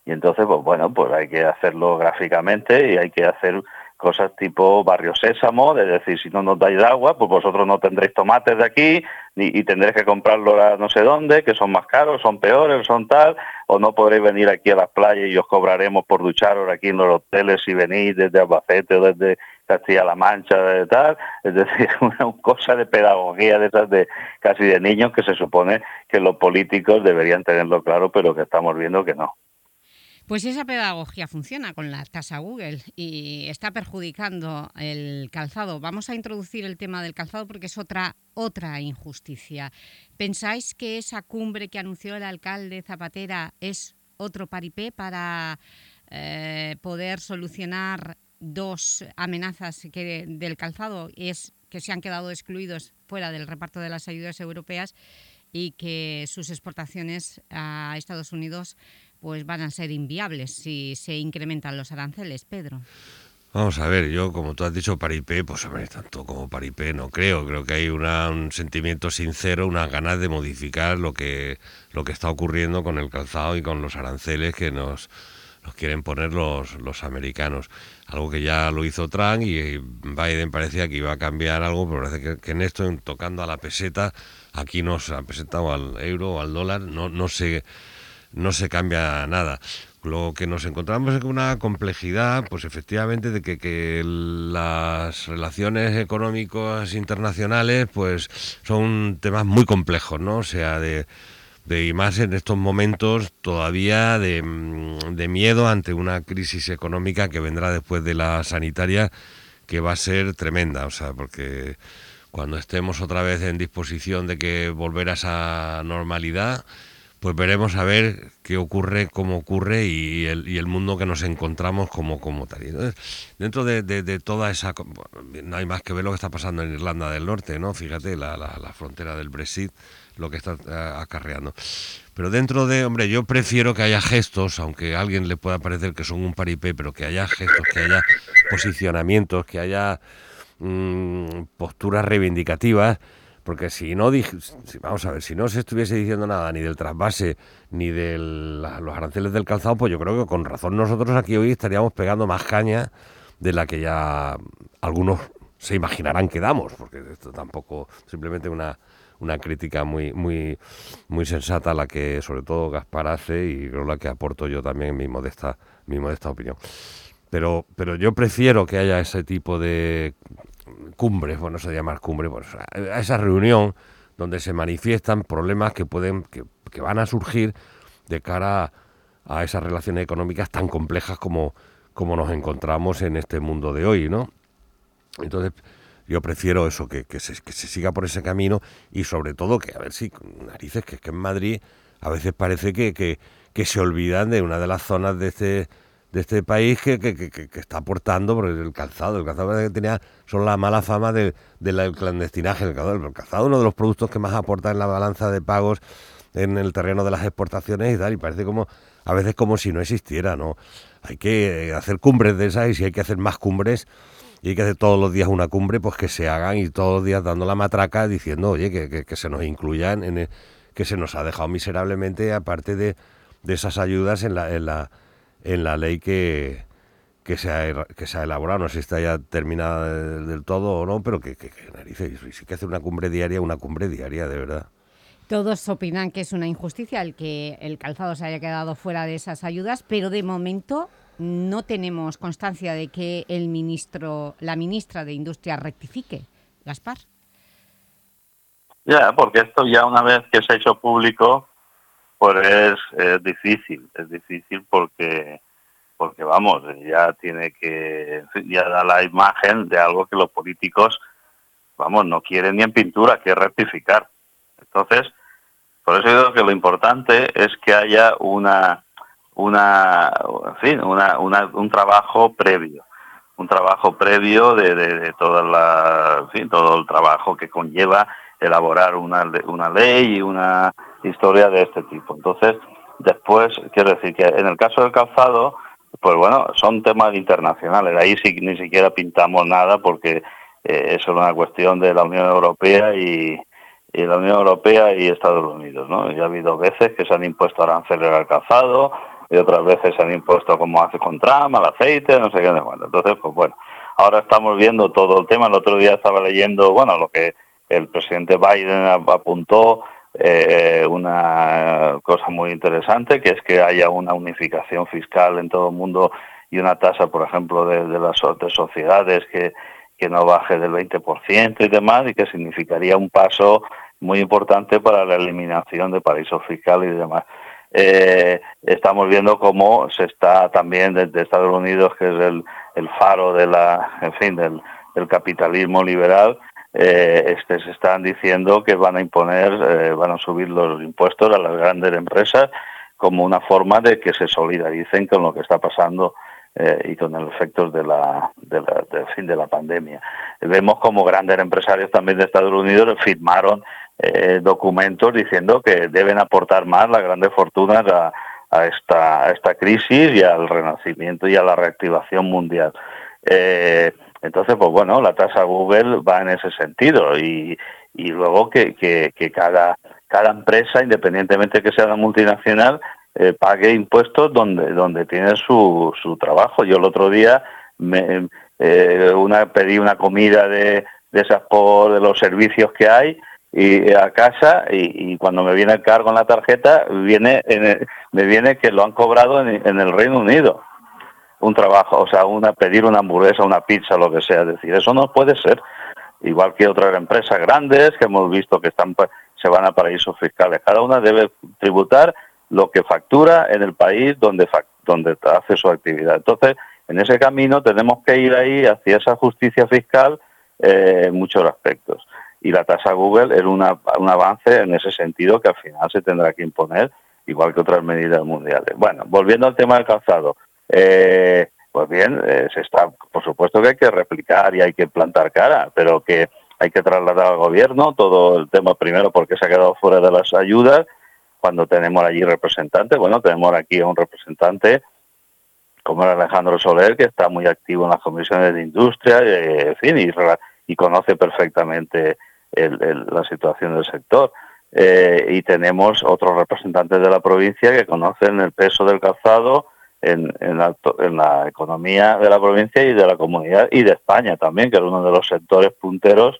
Y entonces, pues bueno, pues hay que hacerlo gráficamente y hay que hacer cosas tipo barrio sésamo, de decir, si no nos dais agua, pues vosotros no tendréis tomates de aquí y, tendréis que comprarlo a no sé dónde, que son más caros, son peores, son tal, o no podréis venir aquí a las playas y os cobraremos por ducharos aquí en los hoteles si venís desde Albacete o desde Castilla-La Mancha, de tal, es decir, una cosa de pedagogía de esas de casi de niños que se supone que los políticos deberían tenerlo claro, pero que estamos viendo que no. Pues esa pedagogía funciona con la tasa Google y está perjudicando el calzado. Vamos a introducir el tema del calzado porque es otra, otra injusticia. ¿Pensáis que esa cumbre que anunció el alcalde Zapatera es otro paripé para eh, poder solucionar dos amenazas que del calzado? Es que se han quedado excluidos fuera del reparto de las ayudas europeas y que sus exportaciones a Estados Unidos pues van a ser inviables si se incrementan los aranceles, Pedro. Vamos a ver, yo como tú has dicho paripé, pues hombre, tanto como paripé no creo, creo que hay un sentimiento sincero, unas ganas de modificar lo que, lo que está ocurriendo con el calzado y con los aranceles que nos, los quieren poner los, los americanos. Algo que ya lo hizo Trump y Biden parecía que iba a cambiar algo, pero parece que, en esto, tocando a la peseta, aquí no se ha presentado al euro o al dólar, no, no, se, no se cambia nada. Lo que nos encontramos es una complejidad, pues efectivamente, de que, que las relaciones económicas internacionales, pues son temas muy complejos, ¿no? O sea, de, de y más en estos momentos todavía de, mm, de miedo ante una crisis económica que vendrá después de la sanitaria, que va a ser tremenda, o sea, porque cuando estemos otra vez en disposición de que volver a esa normalidad, pues veremos a ver qué ocurre, cómo ocurre y el, mundo que nos encontramos como, como tal. Dentro de, toda esa... No hay más que ver lo que está pasando en Irlanda del Norte, ¿no? Fíjate, la, la- la frontera del Brexit, lo que está eh, acarreando. Pero dentro de, hombre, yo prefiero que haya gestos, aunque a alguien le pueda parecer que son un paripé, pero que haya gestos, que haya posicionamientos, que haya mm, posturas reivindicativas, porque si no, dij- si- vamos a ver, si no se estuviese diciendo nada ni del trasvase ni de los aranceles del calzado, pues yo creo que con razón nosotros aquí hoy estaríamos pegando más caña de la que ya algunos se imaginarán que damos, porque esto tampoco simplemente una una crítica muy muy muy sensata la que sobre todo Gaspar hace y creo la que aporto yo también en mi modesta mi modesta opinión. Pero pero yo prefiero que haya ese tipo de cumbres, bueno, se llama cumbre, pues, a esa reunión donde se manifiestan problemas que pueden, que, que van a surgir de cara a, a esas relaciones económicas tan complejas como, como nos encontramos en este mundo de hoy, ¿no? Entonces, yo prefiero eso, que, que, se, que se siga por ese camino y sobre todo que, a ver si, narices, que es que en Madrid a veces parece que, que, que se olvidan de una de las zonas de este de este país que, que, que, que- está aportando por el calzado. El calzado que tenía son la mala fama de- del clandestinaje. El calzado, el calzado es uno de los productos que más aporta en la balanza de pagos en el terreno de las exportaciones y tal, y parece como a veces como si no existiera, ¿no? Hay que eh, hacer cumbres de esas y si hay que hacer más cumbres y hay que hacer todos los días una cumbre, pues que se hagan y todos los días dando la matraca diciendo, oye, que, que- que se nos incluyan, en el- que se nos ha dejado miserablemente, aparte de, de esas ayudas en la, en la, en la ley que, que, se ha, que se ha elaborado. No sé si está ya terminada del, del todo o no, pero que, que, que narices, y sí que hacer una cumbre diaria, una cumbre diaria, de verdad. Todos opinan que es una injusticia el que el calzado se haya quedado fuera de esas ayudas, pero de momento no tenemos constancia de que el ministro, la ministra de Industria rectifique. Gaspar. Ya, porque esto ya una vez que se ha hecho público, pues es, difícil, es difícil porque, porque vamos, ya tiene que, ya da la imagen de algo que los políticos, vamos, no quieren ni en pintura, que rectificar. Entonces, por eso digo que lo importante es que haya una, una, en fin, una, una- un trabajo previo, un trabajo previo de, de, de toda la, fin, todo el trabajo que conlleva elaborar una, una ley y una historia de este tipo. Entonces, después, quiero decir que en el caso del calzado, pues bueno, son temas internacionales. Ahí sí, ni siquiera pintamos nada porque eh, eso es una cuestión de la Unión Europea y, y la Unión Europea y Estados Unidos, ¿no? Ya ha habido veces que se han impuesto aranceles al calzado y otras veces se han impuesto como hace con Trump, al aceite, no sé qué, no sé cuánto. Entonces, pues bueno, ahora estamos viendo todo el tema. El otro día estaba leyendo, bueno, lo que el presidente Biden ap- apuntó, eh, una cosa muy interesante, que es que haya una unificación fiscal en todo el mundo y una tasa, por ejemplo, de, de las so- de sociedades que, que no baje del 20% y demás, y que significaría un paso muy importante para la eliminación de paraísos fiscales y demás. Eh, estamos viendo cómo se está también desde Estados Unidos, que es el, faro de la, en fin, del capitalismo liberal, eh, este, se están diciendo que van a imponer, eh, van a subir los impuestos a las grandes empresas como una forma de que se solidaricen con lo que está pasando eh, y con los efectos de de del fin de la pandemia. Vemos como grandes empresarios también de Estados Unidos firmaron eh, documentos diciendo que deben aportar más las grandes fortunas a, a esta, a esta crisis y al renacimiento y a la reactivación mundial. Eh, entonces, pues bueno, la tasa Google va en ese sentido y, y luego que, que, cada, cada empresa, independientemente que sea una multinacional, eh, pague impuestos donde donde tiene su, su trabajo. Yo el otro día me, eh, una pedí una comida de, de esas por de los servicios que hay y a casa y, cuando me viene el cargo en la tarjeta viene me viene que lo han cobrado en, en, el Reino Unido un trabajo o sea una pedir una hamburguesa una pizza lo que sea. Es decir eso no puede ser. Igual que otras empresas grandes que hemos visto que están se van a paraísos fiscales. Cada una debe tributar lo que factura en el país donde donde hace su actividad. Entonces en ese camino tenemos que ir ahí hacia esa justicia fiscal eh, en muchos aspectos. Y la tasa Google es una, un avance en ese sentido que al final se tendrá que imponer, igual que otras medidas mundiales. Bueno, volviendo al tema del calzado, eh, pues bien, eh, se está, por supuesto que hay que replicar y hay que plantar cara, pero que hay que trasladar al gobierno todo el tema primero porque se ha quedado fuera de las ayudas, cuando tenemos allí representantes, bueno, tenemos aquí a un representante como el Alejandro Soler, que está muy activo en las comisiones de industria, eh, en fin, y, conoce perfectamente la situación del sector. Eh, y tenemos otros representantes de la provincia que conocen el peso del calzado en, en, la, economía de la provincia y de la comunidad y de España también, que es uno de los sectores punteros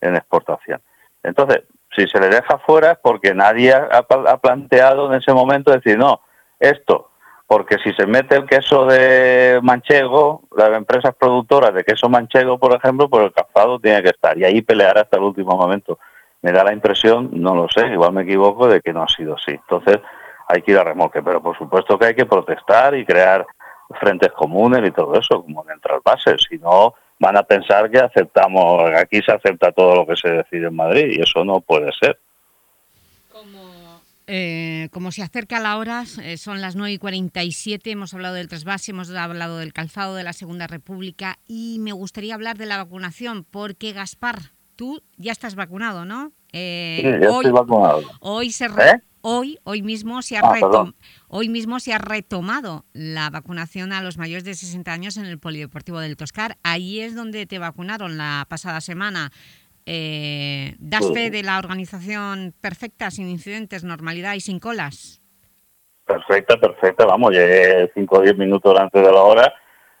en exportación. Entonces, si se le deja fuera es porque nadie ha, planteado en ese momento decir, no, esto porque si se mete el queso de manchego, las empresas productoras de queso manchego, por ejemplo, pues el calzado tiene que estar y ahí pelear hasta el último momento. Me da la impresión, no lo sé, igual me equivoco, de que no ha sido así. Entonces hay que ir a remolque, pero por supuesto que hay que protestar y crear frentes comunes y todo eso, como en bases, si no van a pensar que aceptamos, aquí se acepta todo lo que se decide en Madrid y eso no puede ser. Eh, como se acerca la hora, eh, son las 9 y 47, hemos hablado del trasvase, hemos hablado del calzado de la Segunda República y me gustaría hablar de la vacunación, porque Gaspar, tú ya estás vacunado, ¿no? Eh, sí, ya hoy, estoy vacunado. Hoy, se hoy, hoy, mismo se ha ah, hoy mismo se ha retomado la vacunación a los mayores de 60 años en el Polideportivo del Toscar. Ahí es donde te vacunaron la pasada semana. Eh, ¿Das fe de la organización perfecta, sin incidentes, normalidad y sin colas? Perfecta, perfecta. Vamos, llegué 5 o 10 minutos antes de la hora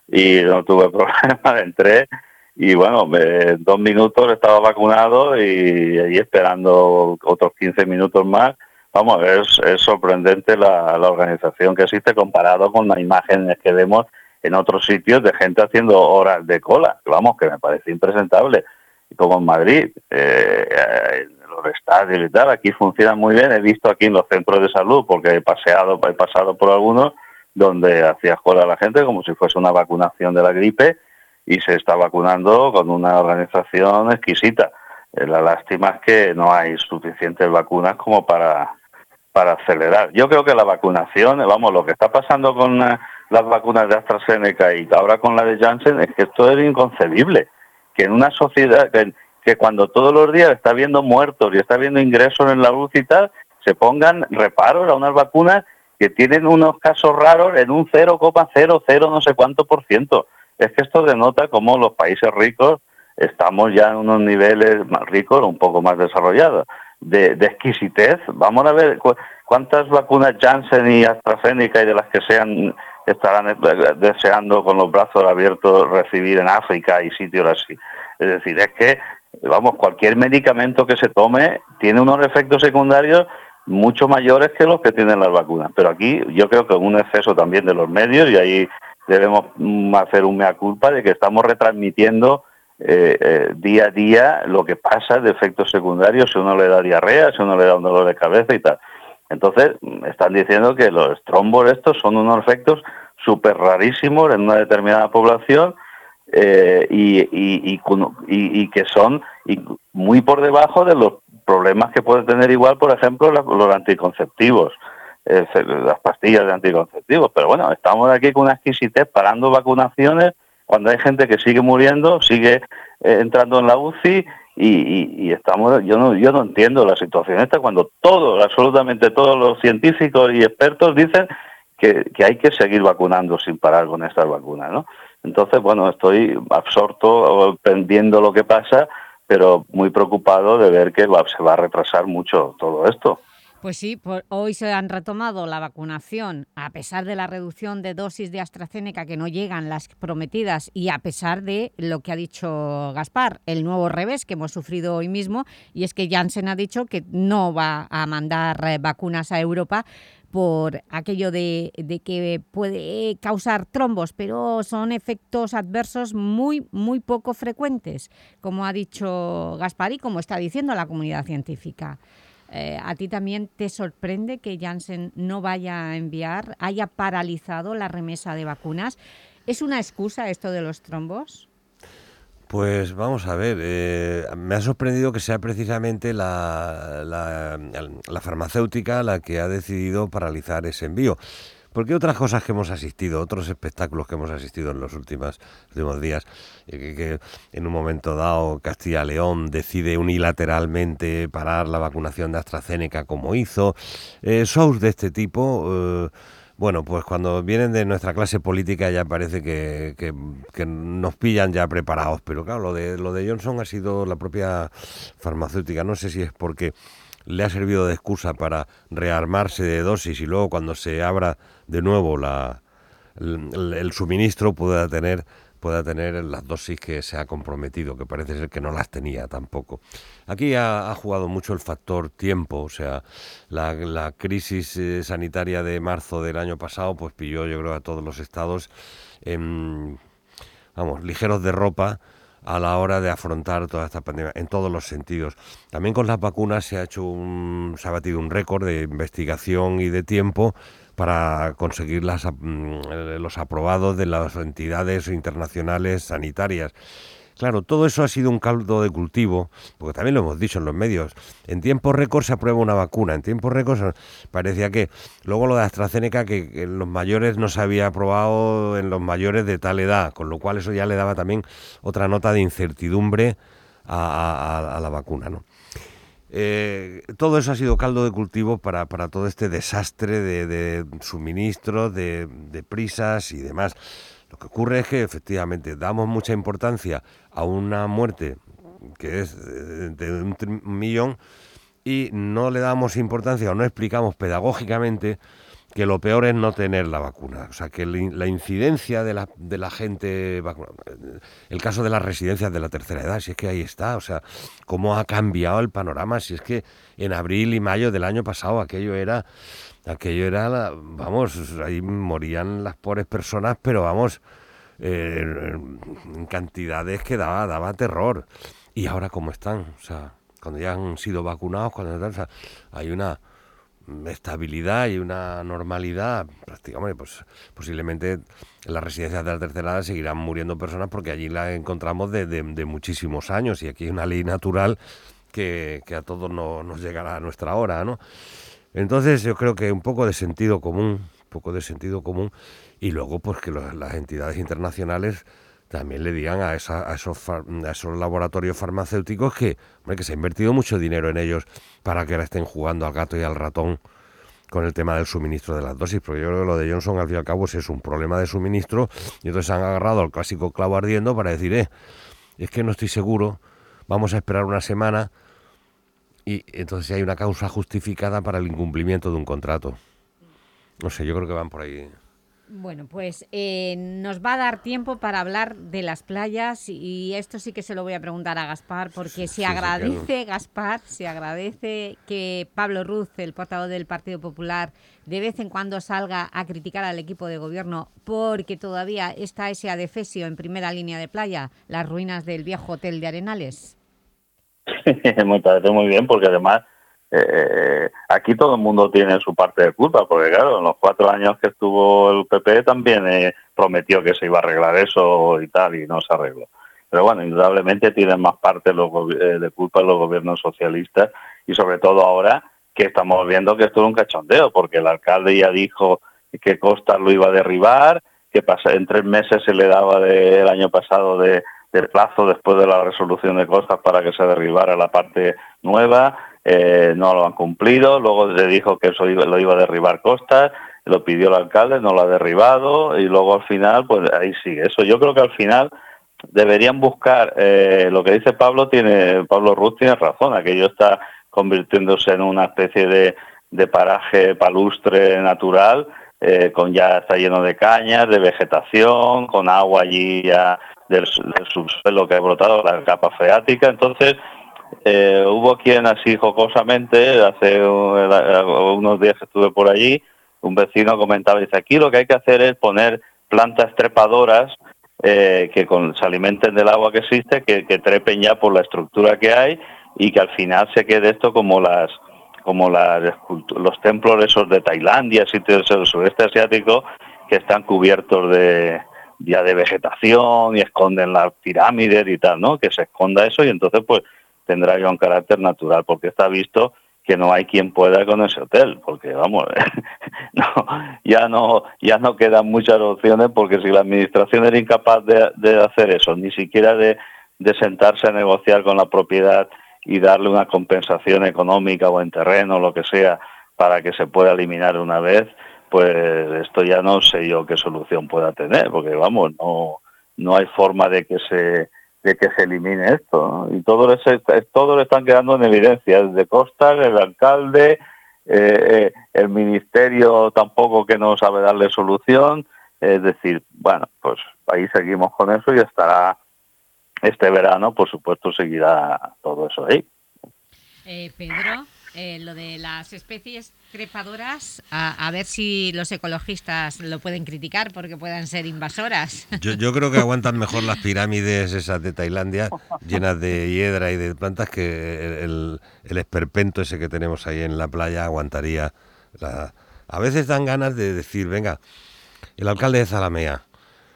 y no tuve problema, entré y bueno, en dos minutos estaba vacunado y ahí esperando otros 15 minutos más. Vamos, es, es sorprendente la, la organización que existe comparado con las imágenes que vemos en otros sitios de gente haciendo horas de cola. Vamos, que me parece impresentable como en Madrid, eh, en los estadios y tal, aquí funciona muy bien. He visto aquí en los centros de salud, porque he paseado, he pasado por algunos, donde hacía cola la gente como si fuese una vacunación de la gripe y se está vacunando con una organización exquisita. Eh, la lástima es que no hay suficientes vacunas como para, para acelerar. Yo creo que la vacunación, vamos, lo que está pasando con eh, las vacunas de AstraZeneca y ahora con la de Janssen es que esto es inconcebible que en una sociedad que, cuando todos los días está habiendo muertos y está habiendo ingresos en la luz y tal, se pongan reparos a unas vacunas que tienen unos casos raros en un 0,00 no sé cuánto por ciento. Es que esto denota cómo los países ricos estamos ya en unos niveles más ricos, un poco más desarrollados, de, de exquisitez. Vamos a ver cuántas vacunas Janssen y AstraZeneca y de las que sean estarán eh, deseando con los brazos abiertos recibir en África y sitios así. Es decir, es que, vamos, cualquier medicamento que se tome tiene unos efectos secundarios mucho mayores que los que tienen las vacunas. Pero aquí yo creo que un exceso también de los medios y ahí debemos mm, hacer un mea culpa de que estamos retransmitiendo eh, eh, día a día lo que pasa de efectos secundarios, si uno le da diarrea, si uno le da un dolor de cabeza y tal. Entonces, están diciendo que los trombos estos son unos efectos súper rarísimos en una determinada población eh, y, que son muy por debajo de los problemas que puede tener igual, por ejemplo, los anticonceptivos, las pastillas de anticonceptivos. Pero bueno, estamos aquí con una exquisitez parando vacunaciones cuando hay gente que sigue muriendo, sigue eh, entrando en la UCI y, estamos yo no yo no entiendo la situación esta cuando todos absolutamente todos los científicos y expertos dicen que, hay que seguir vacunando sin parar con estas vacunas no entonces bueno estoy absorto pendiendo lo que pasa pero muy preocupado de ver que se va a retrasar mucho todo esto Pues sí, por, hoy se han retomado la vacunación a pesar de la reducción de dosis de AstraZeneca que no llegan las prometidas y a pesar de lo que ha dicho Gaspar, el nuevo revés que hemos sufrido hoy mismo y es que Janssen ha dicho que no va a mandar eh, vacunas a Europa por aquello de, que puede causar trombos, pero son efectos adversos muy, muy poco frecuentes, como ha dicho Gaspar y como está diciendo la comunidad científica. Eh, ¿A ti también te sorprende que Janssen no vaya a enviar, haya paralizado la remesa de vacunas? ¿Es una excusa esto de los trombos? Pues vamos a ver, eh, me ha sorprendido que sea precisamente la, la, la, farmacéutica la que ha decidido paralizar ese envío. Porque otras cosas que hemos asistido, otros espectáculos que hemos asistido en los últimos, últimos días, eh, que, que, en un momento dado Castilla-León decide unilateralmente parar la vacunación de AstraZeneca como hizo, eh, shows de este tipo... Eh, bueno, pues cuando vienen de nuestra clase política ya parece que, que, que, nos pillan ya preparados, pero claro, lo de, lo de Johnson ha sido la propia farmacéutica, no sé si es porque le ha servido de excusa para rearmarse de dosis y luego cuando se abra de nuevo la, el, suministro pueda tener pueda tener las dosis que se ha comprometido, que parece ser que no las tenía tampoco. Aquí ha, ha jugado mucho el factor tiempo, o sea, la, crisis eh, sanitaria de marzo del año pasado, pues pilló yo creo a todos los estados, vamos, ligeros de ropa, a la hora de afrontar toda esta pandemia, en todos los sentidos. También con las vacunas se ha hecho un, se ha batido un récord de investigación y de tiempo para conseguir las, los aprobados de las entidades internacionales sanitarias. Claro, todo eso ha sido un caldo de cultivo, porque también lo hemos dicho en los medios. En tiempo récord se aprueba una vacuna, en tiempo récord parecía que luego lo de AstraZeneca, que en los mayores no se había aprobado en los mayores de tal edad, con lo cual eso ya le daba también otra nota de incertidumbre a, a, a la vacuna, ¿no? Eh, todo eso ha sido caldo de cultivo para, para todo este desastre de, de suministro, de, de, prisas y demás. Lo que ocurre es que efectivamente damos mucha importancia a una muerte que es de un millón y no le damos importancia o no explicamos pedagógicamente que lo peor es no tener la vacuna. O sea, que la incidencia de la, de la gente vacunada, el caso de las residencias de la tercera edad, si es que ahí está, o sea, cómo ha cambiado el panorama, si es que en abril y mayo del año pasado aquello era, aquello era, vamos, ahí morían las pobres personas, pero vamos, eh, en cantidades que daba, daba terror. Y ahora cómo están, o sea, cuando ya han sido vacunados, cuando o sea, hay una estabilidad y una normalidad, prácticamente, pues posiblemente en las residencias de la tercera edad seguirán muriendo personas porque allí las encontramos de, de, de muchísimos años y aquí hay una ley natural que, que a todos no, nos llegará a nuestra hora, ¿no? Entonces yo creo que un poco de sentido común, poco de sentido común y luego pues que los, las entidades internacionales también le digan a, esa, a, esos, a, esos, laboratorios farmacéuticos que, que se ha invertido mucho dinero en ellos para que ahora estén jugando al gato y al ratón con el tema del suministro de las dosis, porque yo creo que lo de Johnson al fin y al cabo es un problema de suministro y entonces han agarrado al clásico clavo ardiendo para decir, eh, es que no estoy seguro, vamos a esperar una semana y entonces hay una causa justificada para el incumplimiento de un contrato. No sé, yo creo que van por ahí. Bueno, pues eh, nos va a dar tiempo para hablar de las playas y esto sí que se lo voy a preguntar a Gaspar porque se agradece, sí, Gaspar, se agradece que Pablo Ruz, el portavoz del Partido Popular, de vez en cuando salga a criticar al equipo de gobierno porque todavía está ese adefesio en primera línea de playa, las ruinas del viejo hotel de Arenales. Me parece muy bien porque además aquí todo el mundo tiene su parte de culpa, porque claro, en los cuatro años que estuvo el PP también eh, prometió que se iba a arreglar eso y tal, y no se arregló. Pero bueno, indudablemente tienen más parte los, eh, de culpa los gobiernos socialistas y sobre todo ahora que estamos viendo que esto es un cachondeo, porque el alcalde ya dijo que Costa lo iba a derribar, que en tres meses se le daba de, el año pasado de, de plazo después de la resolución de Costas para que se derribara la parte nueva, eh, no lo han cumplido, luego se dijo que eso iba, lo iba a derribar Costas, lo pidió el alcalde, no lo ha derribado y luego al final, pues ahí sigue. Eso yo creo que al final deberían buscar, eh, lo que dice Pablo, tiene Pablo Ruz tiene razón, aquello está convirtiéndose en una especie de, de paraje palustre natural, eh, con ya está lleno de cañas, de vegetación, con agua allí ya del, del subsuelo que ha brotado, la capa freática. Entonces, eh, hubo quien así jocosamente, hace un- unos días estuve por allí, un vecino comentaba, dice, aquí lo que hay que hacer es poner plantas trepadoras eh, que con, se alimenten del agua que existe, que, que trepen ya por la estructura que hay y que al final se quede esto como las como las los templos esos de Tailandia, sitios del sudeste asiático, que están cubiertos de ya de vegetación y esconden las pirámides y tal, ¿no? Que se esconda eso y entonces pues tendrá ya un carácter natural, porque está visto que no hay quien pueda con ese hotel, porque vamos, no, ya no ya no quedan muchas opciones, porque si la administración era incapaz de, hacer eso, ni siquiera de, de sentarse a negociar con la propiedad y darle una compensación económica o en terreno, lo que sea, para que se pueda eliminar una vez, pues esto ya no sé yo qué solución pueda tener, porque vamos, no, no hay forma de que se de que se elimine esto. Y todo, ese, todo lo están quedando en evidencia, desde Costas, el alcalde, eh, eh, el ministerio tampoco que no sabe darle solución. Es decir, bueno, pues ahí seguimos con eso y estará este verano, por supuesto, seguirá todo eso ahí. Eh, Pedro, eh, lo de las especies trepadoras, a, a ver si los ecologistas lo pueden criticar porque puedan ser invasoras. Yo, yo creo que aguantan mejor las pirámides esas de Tailandia, llenas de hiedra y de plantas, que el, el esperpento ese que tenemos ahí en la playa aguantaría. A veces dan ganas de decir, venga, el alcalde de Zalamea,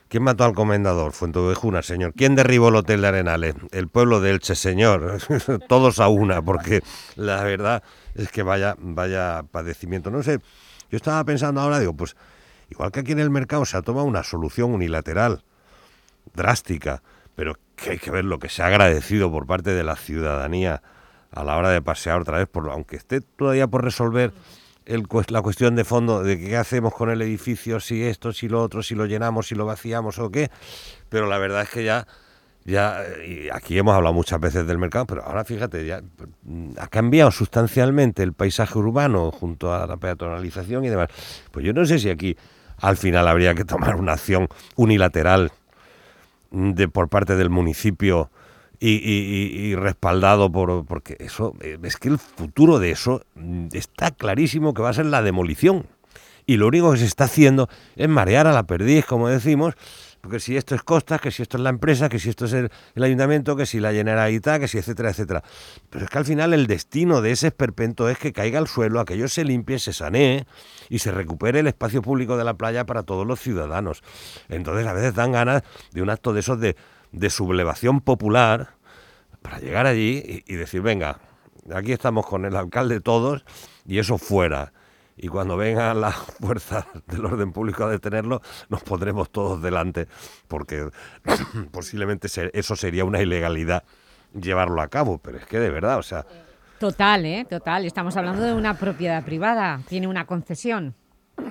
¿quién mató al comendador? Fuentovejuna, señor. ¿Quién derribó el hotel de Arenales? El pueblo de Elche, señor. Todos a una, porque la verdad es que vaya, vaya padecimiento. No sé, yo estaba pensando ahora, digo, pues igual que aquí en el mercado se ha tomado una solución unilateral drástica, pero que hay que ver lo que se ha agradecido por parte de la ciudadanía a la hora de pasear otra vez, por, aunque esté todavía por resolver el, la cuestión de fondo de qué hacemos con el edificio, si esto, si lo otro, si lo llenamos, si lo vaciamos o qué, pero la verdad es que ya, ya y aquí hemos hablado muchas veces del mercado, pero ahora fíjate, ya mm, ha cambiado sustancialmente el paisaje urbano junto a la peatonalización y demás. Pues yo no sé si aquí al final habría que tomar una acción unilateral de por parte del municipio y, y- y- respaldado por porque eso eh, es que el futuro de eso mm, está clarísimo que va a ser la demolición y lo único que se está haciendo es marear a la perdiz como decimos porque si esto es Costas, que si esto es la empresa, que si esto es el, el ayuntamiento, que si la Generalitat, que si etcétera, etcétera. Pero es que al final el destino de ese esperpento es que caiga al suelo, aquello se limpie, se sanee y se recupere el espacio público de la playa para todos los ciudadanos. Entonces a veces dan ganas de un acto de esos de, de sublevación popular para llegar allí y, decir, venga, aquí estamos con el alcalde todos y eso fuera. Y cuando vengan las fuerzas del orden público a detenerlo, nos pondremos todos delante, porque posiblemente eso sería una ilegalidad llevarlo a cabo. Pero es que de verdad, o sea, Total, ¿eh? Total. Estamos hablando de una propiedad privada. Tiene una concesión.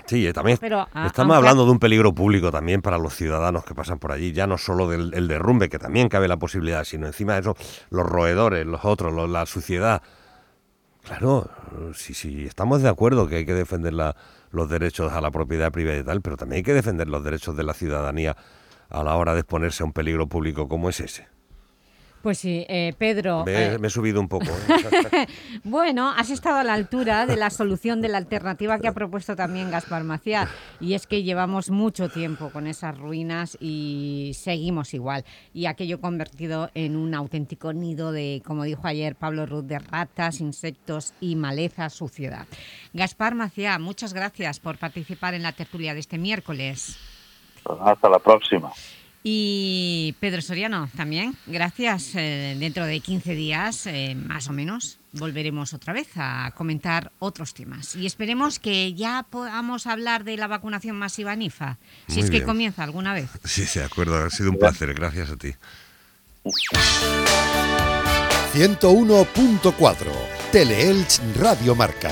Sí, eh, también Pero, a- estamos aunque- hablando de un peligro público también para los ciudadanos que pasan por allí, ya no solo del el derrumbe, que también cabe la posibilidad, sino encima de eso, los roedores, los otros, los- la suciedad. Claro, sí, sí, estamos de acuerdo que hay que defender la- los derechos a la propiedad privada y tal, pero también hay que defender los derechos de la ciudadanía a la hora de exponerse a un peligro público como es ese. Pues sí, eh, Pedro... Me, eh, me he subido un poco. ¿eh? Bueno, has estado a la altura de la solución de la alternativa que ha propuesto también Gaspar Maciá y es que llevamos mucho tiempo con esas ruinas y seguimos igual y aquello convertido en un auténtico nido de, como dijo ayer Pablo Ruth, de ratas, insectos y maleza suciedad. Gaspar Maciá, muchas gracias por participar en la tertulia de este miércoles. Pues hasta la próxima. Y Pedro Soriano, también, gracias. Eh, dentro de 15 días, eh, más o menos, volveremos otra vez a comentar otros temas. Y esperemos que ya podamos hablar de la vacunación masiva en IFA, si Muy es que bien. comienza alguna vez. Sí, de acuerdo, ha sido un placer, gracias a ti. 101.4 Teleelch Radio Marca.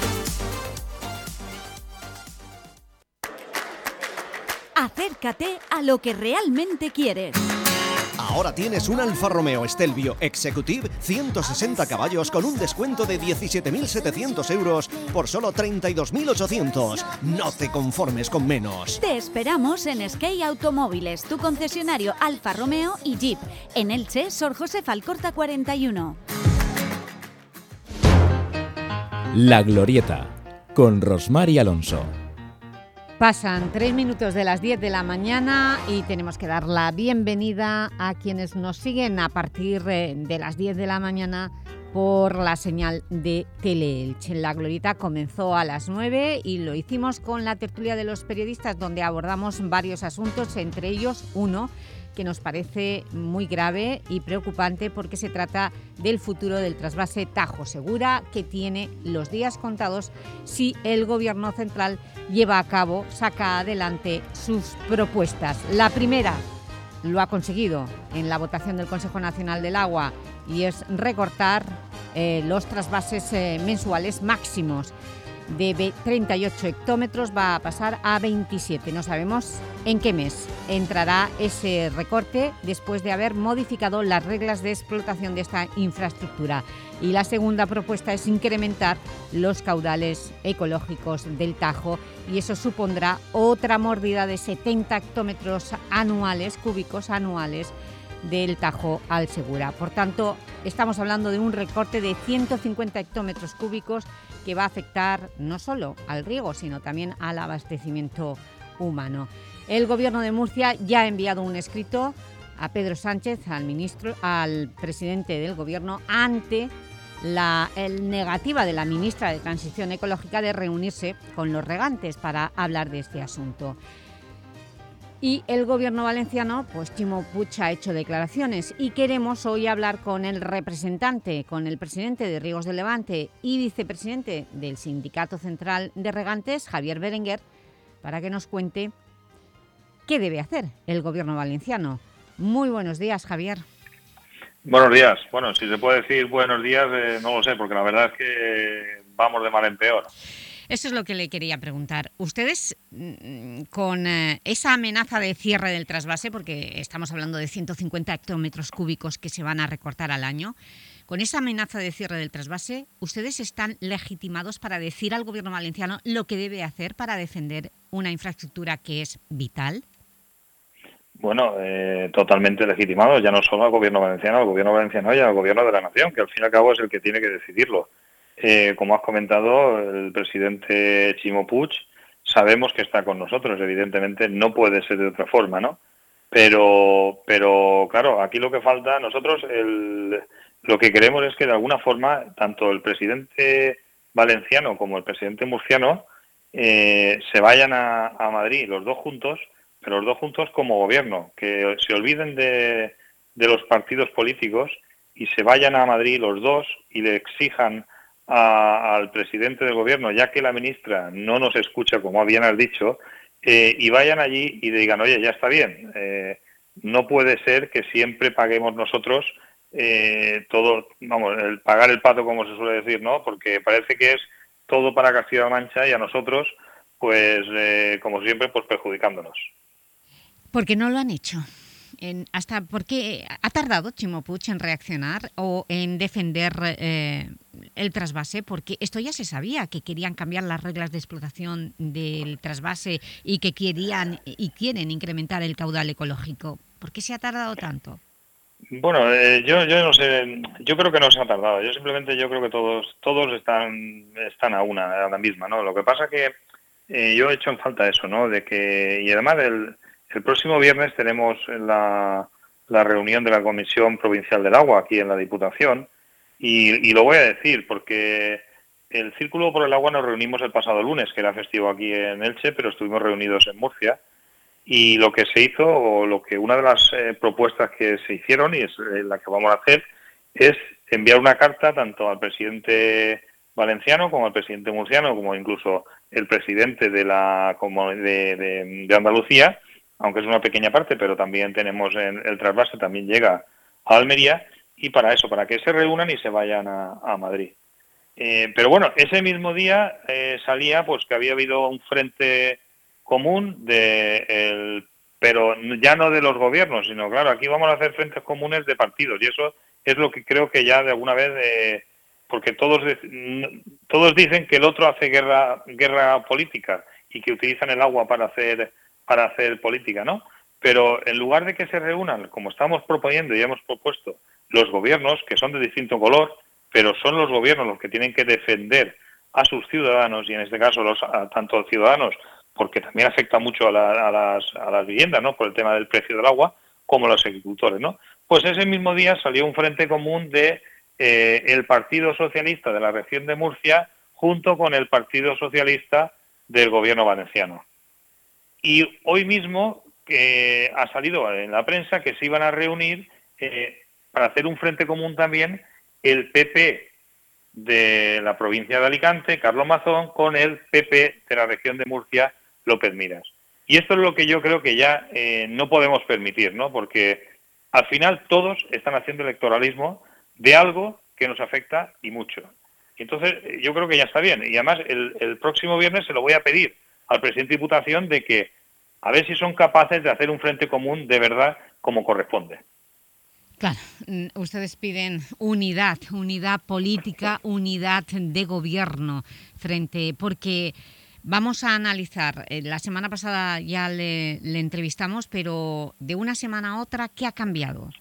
Acércate a lo que realmente quieres. Ahora tienes un Alfa Romeo Stelvio Executive 160 caballos con un descuento de 17.700 euros por solo 32.800. No te conformes con menos. Te esperamos en Skate Automóviles, tu concesionario Alfa Romeo y Jeep. En Elche, Sor José Falcorta 41. La Glorieta, con Rosmar y Alonso. Pasan tres minutos de las 10 de la mañana y tenemos que dar la bienvenida a quienes nos siguen a partir eh, de las 10 de la mañana por la señal de Teleelche. La Glorieta comenzó a las 9 y lo hicimos con la tertulia de los periodistas donde abordamos varios asuntos, entre ellos uno que nos parece muy grave y preocupante porque se trata del futuro del trasvase Tajo Segura que tiene los días contados si el Gobierno central lleva a cabo, saca adelante sus propuestas. La primera lo ha conseguido en la votación del Consejo Nacional del Agua y es recortar eh, los trasvases eh, mensuales máximos de 38 hectómetros va a pasar a 27. No sabemos en qué mes entrará ese recorte después de haber modificado las reglas de explotación de esta infraestructura. Y la segunda propuesta es incrementar los caudales ecológicos del Tajo y eso supondrá otra mordida de 70 hectómetros anuales, cúbicos anuales, del Tajo al Segura. Por tanto, estamos hablando de un recorte de 150 hectómetros cúbicos que va a afectar no solo al riego, sino también al abastecimiento humano. El Gobierno de Murcia ya ha enviado un escrito a Pedro Sánchez, al, ministro, al presidente del Gobierno, ante la negativa de la ministra de Transición Ecológica de reunirse con los regantes para hablar de este asunto. Y el Gobierno valenciano, pues Chimo Puig ha hecho declaraciones y queremos hoy hablar con el representante, con el presidente de Riegos de Levante y vicepresidente del Sindicato Central de Regantes, Javier Berenguer, para que nos cuente qué debe hacer el Gobierno valenciano. Muy buenos días, Javier. Buenos días. Bueno, si se puede decir buenos días, eh, no lo sé, porque la verdad es que vamos de mal en peor. Eso es lo que le quería preguntar. Ustedes, mm, con eh, esa amenaza de cierre del trasvase, porque estamos hablando de 150 hectómetros cúbicos que se van a recortar al año, con esa amenaza de cierre del trasvase, ¿ustedes están legitimados para decir al Gobierno valenciano lo que debe hacer para defender una infraestructura que es vital? Bueno, eh, totalmente legitimado, ya no solo al gobierno valenciano, al gobierno valenciano y al gobierno de la nación, que al fin y al cabo es el que tiene que decidirlo. Eh, como has comentado, el presidente Chimo Puig sabemos que está con nosotros, evidentemente no puede ser de otra forma, ¿no? Pero, pero claro, aquí lo que falta, nosotros el, lo que queremos es que de alguna forma tanto el presidente valenciano como el presidente murciano eh, se vayan a, a Madrid los dos juntos pero los dos juntos como gobierno, que se olviden de, los partidos políticos y se vayan a Madrid los dos y le exijan al presidente del gobierno, ya que la ministra no nos escucha, como bien has dicho, eh, y vayan allí y digan, oye, ya está bien, eh, no puede ser que siempre paguemos nosotros eh, todo, vamos, el pagar el pato, como se suele decir, ¿no? Porque parece que es todo para Castilla-La Mancha y a nosotros, pues, como siempre, pues perjudicándonos. ¿Por qué no lo han hecho? En, hasta porque ha tardado Chimo Puig en reaccionar o en defender eh, el trasvase, porque esto ya se sabía, que querían cambiar las reglas de explotación del trasvase y que querían y quieren incrementar el caudal ecológico. ¿Por qué se ha tardado tanto? Bueno, eh, yo, no sé, yo creo que no se ha tardado. Yo simplemente yo creo que todos todos están están a una, a la misma, ¿no? Lo que pasa que eh, yo he hecho en falta eso, ¿no? De que y además del el próximo viernes tenemos la, reunión de la Comisión Provincial del Agua aquí en la Diputación y, lo voy a decir porque el Círculo por el Agua nos reunimos el pasado lunes, que era festivo aquí en Elche, pero estuvimos reunidos en Murcia. Y lo que se hizo, o lo que una de las eh, propuestas que se hicieron y es eh, la que vamos a hacer, es enviar una carta tanto al presidente valenciano como al presidente murciano, como incluso el presidente de la de, de Andalucía, aunque es una pequeña parte, pero también tenemos en el trasvase, también llega a Almería, y para eso, para que se reúnan y se vayan a, Madrid. Eh, pero bueno, ese mismo día eh, salía pues que había habido un frente común de pero ya no de los gobiernos, sino claro, aquí vamos a hacer frentes comunes de partidos y eso es lo que creo que ya de alguna vez eh, porque todos todos dicen que el otro hace guerra guerra política y que utilizan el agua para hacer para hacer política, ¿no? Pero en lugar de que se reúnan, como estamos proponiendo y hemos propuesto, los gobiernos, que son de distinto color, pero son los gobiernos los que tienen que defender a sus ciudadanos, y en este caso los, a, tanto a ciudadanos, porque también afecta mucho a, las, a las viviendas, ¿no? Por el tema del precio del agua, como los agricultores, ¿no? Pues ese mismo día salió un frente común de eh, el Partido Socialista de la región de Murcia junto con el Partido Socialista del Gobierno Valenciano. Y hoy mismo ha salido en la prensa que se iban a reunir eh, para hacer un frente común también el PP de la provincia de Alicante, Carlos Mazón, con el PP de la región de Murcia, López Miras. Y esto es lo que yo creo que ya eh, no podemos permitir, ¿no? Porque al final todos están haciendo electoralismo de algo que nos afecta y mucho. Entonces yo creo que ya está bien. Y además el, el próximo viernes se lo voy a pedir al presidente de Diputación de que a ver si son capaces de hacer un frente común de verdad como corresponde. Claro, ustedes piden unidad, unidad política, unidad de gobierno frente, porque vamos a analizar, eh, la semana pasada ya le, le entrevistamos, pero de una semana a otra, ¿qué ha cambiado?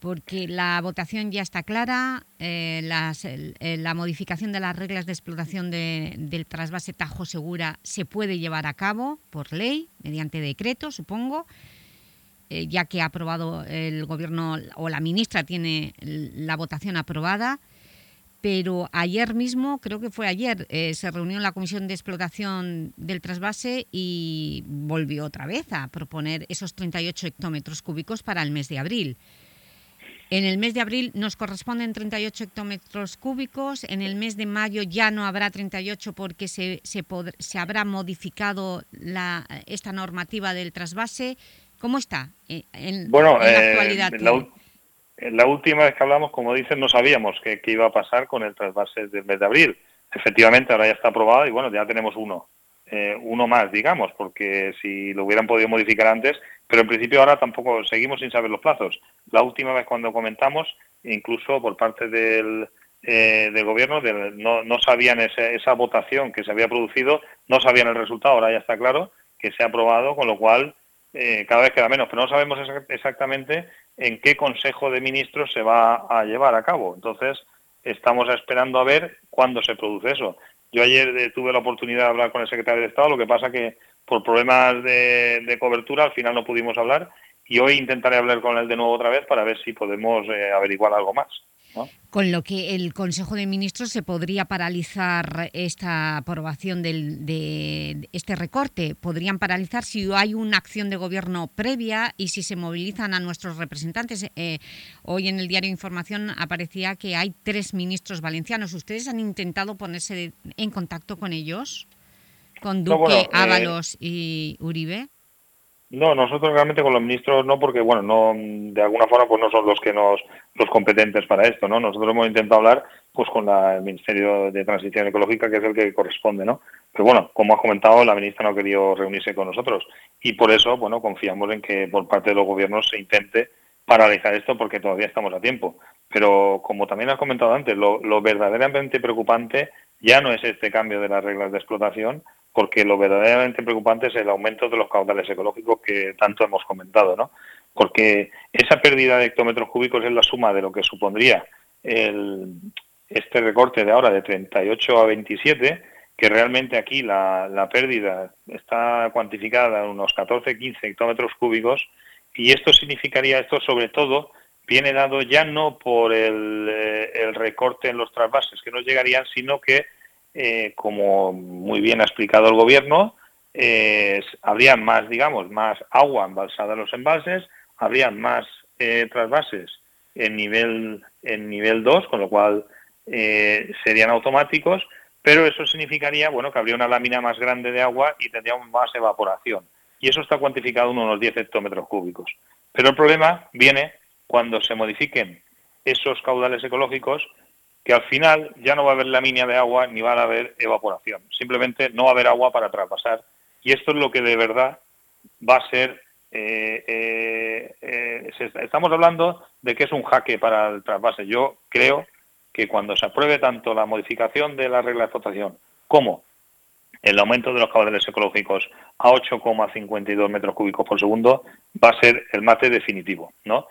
Porque la votación ya está clara, eh, eh, la modificación de las reglas de explotación del trasvase Tajo Segura se puede llevar a cabo por ley, mediante decreto, supongo, eh, ya que ha aprobado el Gobierno o la ministra tiene la votación aprobada, pero ayer mismo, creo que fue ayer, se reunió la Comisión de Explotación del Trasvase y volvió otra vez a proponer esos 38 hectómetros cúbicos para el mes de abril. En el mes de abril nos corresponden 38 hectómetros cúbicos, en el mes de mayo ya no habrá 38 porque se, se, habrá modificado la, esta normativa del trasvase. ¿Cómo está en, bueno, la eh, actualidad? eh, la última vez que hablamos, como dicen, no sabíamos qué, qué iba a pasar con el trasvase del mes de abril. Efectivamente, ahora ya está aprobado y bueno, ya tenemos uno. Eh, uno más, digamos, porque si lo hubieran podido modificar antes, pero en principio ahora tampoco seguimos sin saber los plazos. La última vez cuando comentamos, incluso por parte del, eh, del gobierno, no, sabían ese- esa votación que se había producido, no sabían el resultado, ahora ya está claro que se ha aprobado, con lo cual eh, cada vez queda menos, pero no sabemos exa- exactamente en qué Consejo de Ministros se va a llevar a cabo. Entonces, estamos esperando a ver cuándo se produce eso. Yo ayer eh, tuve la oportunidad de hablar con el secretario de Estado, lo que pasa que por problemas de, de cobertura al final no pudimos hablar y hoy intentaré hablar con él de nuevo otra vez para ver si podemos eh, averiguar algo más. ¿No? Con lo que el Consejo de Ministros se podría paralizar esta aprobación del, de este recorte. Podrían paralizar si hay una acción de gobierno previa y si se movilizan a nuestros representantes. Eh, hoy en el diario Información aparecía que hay tres ministros valencianos. ¿Ustedes han intentado ponerse en contacto con ellos? ¿Con Duque, No, bueno, eh, Ábalos y Uribe? No, nosotros realmente con los ministros no, porque bueno, no de alguna forma pues no son los que nos los competentes para esto, ¿no? Nosotros hemos intentado hablar pues con la- el Ministerio de Transición Ecológica, que es el que corresponde, ¿no? Pero bueno, como has comentado, la ministra no ha querido reunirse con nosotros y por eso, bueno, confiamos en que por parte de los gobiernos se intente paralizar esto porque todavía estamos a tiempo. Pero como también has comentado antes, lo, lo verdaderamente preocupante ya no es este cambio de las reglas de explotación, porque lo verdaderamente preocupante es el aumento de los caudales ecológicos que tanto hemos comentado, ¿no? Porque esa pérdida de hectómetros cúbicos es la suma de lo que supondría el, este recorte de ahora de 38 a 27, que realmente aquí la, la pérdida está cuantificada en unos 14-15 hectómetros cúbicos, y esto significaría, esto sobre todo, viene dado ya no por el, eh, el recorte en los trasvases que nos llegarían, sino que, eh, como muy bien ha explicado el gobierno, eh, habría más, digamos, más agua embalsada en los embalses, habría más eh, trasvases en nivel en nivel 2, con lo cual eh, serían automáticos, pero eso significaría, bueno, que habría una lámina más grande de agua y tendríamos más evaporación. Y eso está cuantificado en unos 10 hectómetros cúbicos. Pero el problema viene cuando se modifiquen esos caudales ecológicos, que al final ya no va a haber lámina de agua ni va a haber evaporación. Simplemente no va a haber agua para traspasar. Y esto es lo que de verdad va a ser... eh, eh, eh, estamos hablando de que es un jaque para el trasvase. Yo creo que cuando se apruebe tanto la modificación de la regla de explotación como el aumento de los caudales ecológicos a 8,52 metros cúbicos por segundo va a ser el mate definitivo, ¿no?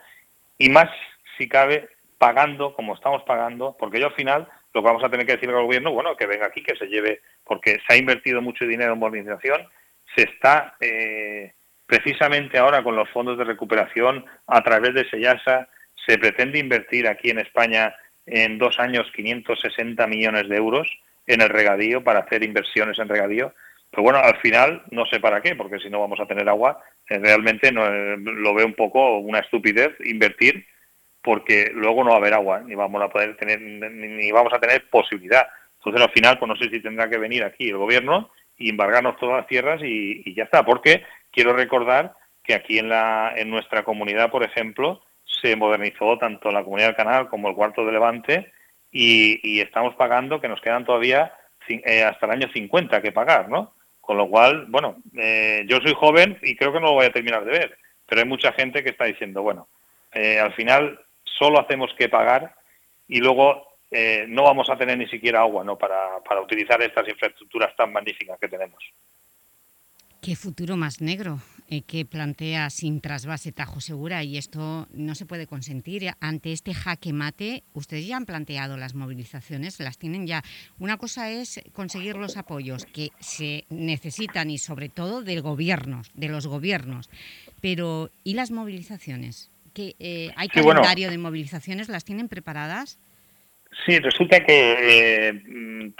Y más, si cabe, pagando como estamos pagando, porque yo al final lo que vamos a tener que decir al gobierno, bueno, que venga aquí, que se lleve, porque se ha invertido mucho dinero en modernización, se está eh, precisamente ahora con los fondos de recuperación a través de Sellasa, se pretende invertir aquí en España en dos años 560 millones de euros en el regadío para hacer inversiones en regadío. Pero bueno, al final no sé para qué, porque si no vamos a tener agua, eh, realmente no, eh, lo veo un poco una estupidez invertir porque luego no va a haber agua, ni vamos a poder tener, ni, vamos a tener posibilidad. Entonces al final, pues no sé si tendrá que venir aquí el gobierno y embargarnos todas las tierras y, ya está, porque quiero recordar que aquí en la, en nuestra comunidad, por ejemplo, se modernizó tanto la comunidad del canal como el cuarto de Levante y, estamos pagando que nos quedan todavía eh, hasta el año 50 que pagar, ¿no? Con lo cual, bueno, eh, yo soy joven y creo que no lo voy a terminar de ver, pero hay mucha gente que está diciendo, bueno, eh, al final solo hacemos que pagar y luego eh, no vamos a tener ni siquiera agua, ¿no? Para, para utilizar estas infraestructuras tan magníficas que tenemos. Qué futuro más negro eh, que plantea sin trasvase Tajo Segura y esto no se puede consentir. Ante este jaque mate, ustedes ya han planteado las movilizaciones, las tienen ya. Una cosa es conseguir los apoyos que se necesitan y sobre todo del gobierno, de los gobiernos. Pero, ¿y las movilizaciones? ¿Que, eh, ¿Hay Sí, bueno. calendario de movilizaciones? ¿Las tienen preparadas? Sí, resulta que eh,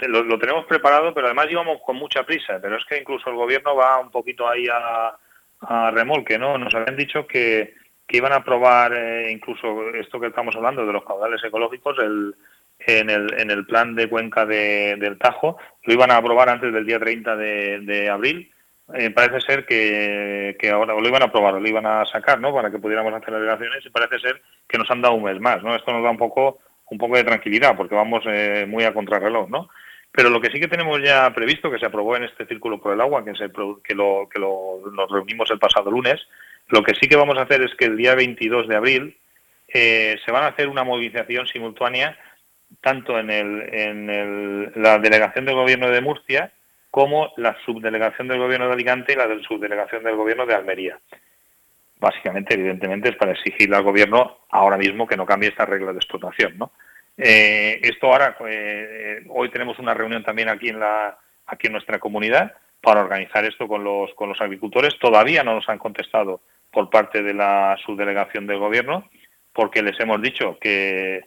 lo, lo tenemos preparado, pero además íbamos con mucha prisa. Pero es que incluso el gobierno va un poquito ahí a, a remolque, ¿no? Nos habían dicho que, que iban a aprobar eh, incluso esto que estamos hablando de los caudales ecológicos el, en, el, en el plan de cuenca de- del Tajo. Lo iban a aprobar antes del día 30 de, de abril, eh, parece ser que, que ahora lo iban a aprobar o lo iban a sacar, ¿no? Para que pudiéramos hacer las delegaciones y parece ser que nos han dado un mes más, ¿no? Esto nos da un poco un poco de tranquilidad porque vamos eh, muy a contrarreloj, ¿no? Pero lo que sí que tenemos ya previsto, que se aprobó en este Círculo por el Agua, que, se, que, lo, que lo, nos reunimos el pasado lunes, lo que sí que vamos a hacer es que el día 22 de abril eh, se van a hacer una movilización simultánea tanto en, el, en el, la delegación del Gobierno de Murcia como la subdelegación del Gobierno de Alicante y la subdelegación del Gobierno de Almería. Básicamente, evidentemente, es para exigirle al Gobierno ahora mismo que no cambie estas reglas de explotación. ¿no? Eh, esto ahora, eh, hoy tenemos una reunión también aquí en, la, aquí en nuestra comunidad para organizar esto con los, con los agricultores. Todavía no nos han contestado por parte de la subdelegación del Gobierno porque les hemos dicho que,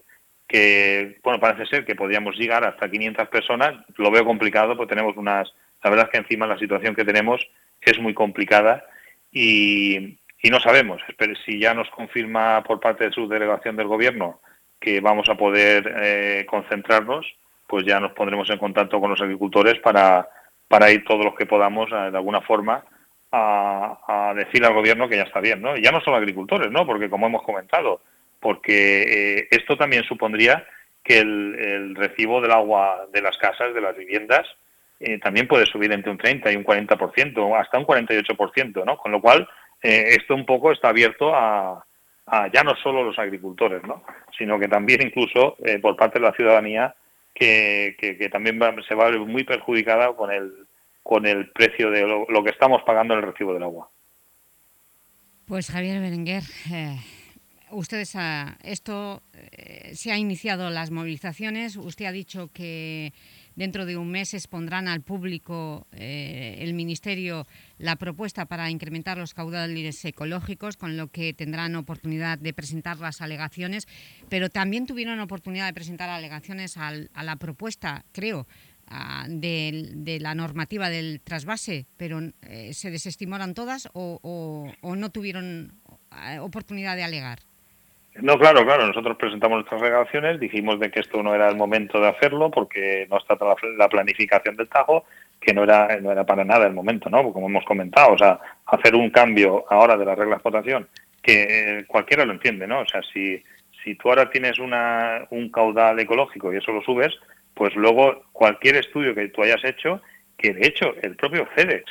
que, bueno, parece ser que podríamos llegar hasta 500 personas. Lo veo complicado porque tenemos unas, la verdad es que encima la situación que tenemos es muy complicada y, no sabemos. Si ya nos confirma por parte de su delegación del gobierno que vamos a poder eh, concentrarnos, pues ya nos pondremos en contacto con los agricultores para, para ir todos los que podamos de alguna forma a, a decir al gobierno que ya está bien, ¿no? Y ya no solo agricultores, ¿no? Porque como hemos comentado, porque eh, esto también supondría que el, recibo del agua de las casas, de las viviendas, eh, también puede subir entre un 30 y un 40%, hasta un 48%, ¿no? Con lo cual, eh, esto un poco está abierto a, ya no solo los agricultores, ¿no? Sino que también incluso por parte de la ciudadanía que, también se va a ver muy perjudicada con el, con el precio de lo, que estamos pagando en el recibo del agua. Pues Javier Berenguer, ustedes, esto eh, se ha iniciado las movilizaciones, usted ha dicho que dentro de un mes expondrán al público eh, el Ministerio la propuesta para incrementar los caudales ecológicos, con lo que tendrán oportunidad de presentar las alegaciones, pero también tuvieron oportunidad de presentar alegaciones a la propuesta, creo, de, la normativa del trasvase, pero eh, ¿se desestimaron todas o no tuvieron oportunidad de alegar? No, claro, claro. Nosotros presentamos nuestras alegaciones, dijimos de que esto no era el momento de hacerlo porque no está la, planificación del Tajo, que no era, no era para nada el momento, ¿no? Como hemos comentado, o sea, hacer un cambio ahora de la regla de explotación, que eh, cualquiera lo entiende, ¿no? O sea, si, si tú ahora tienes una, un caudal ecológico y eso lo subes, pues luego cualquier estudio que tú hayas hecho, que de hecho el propio FedEx,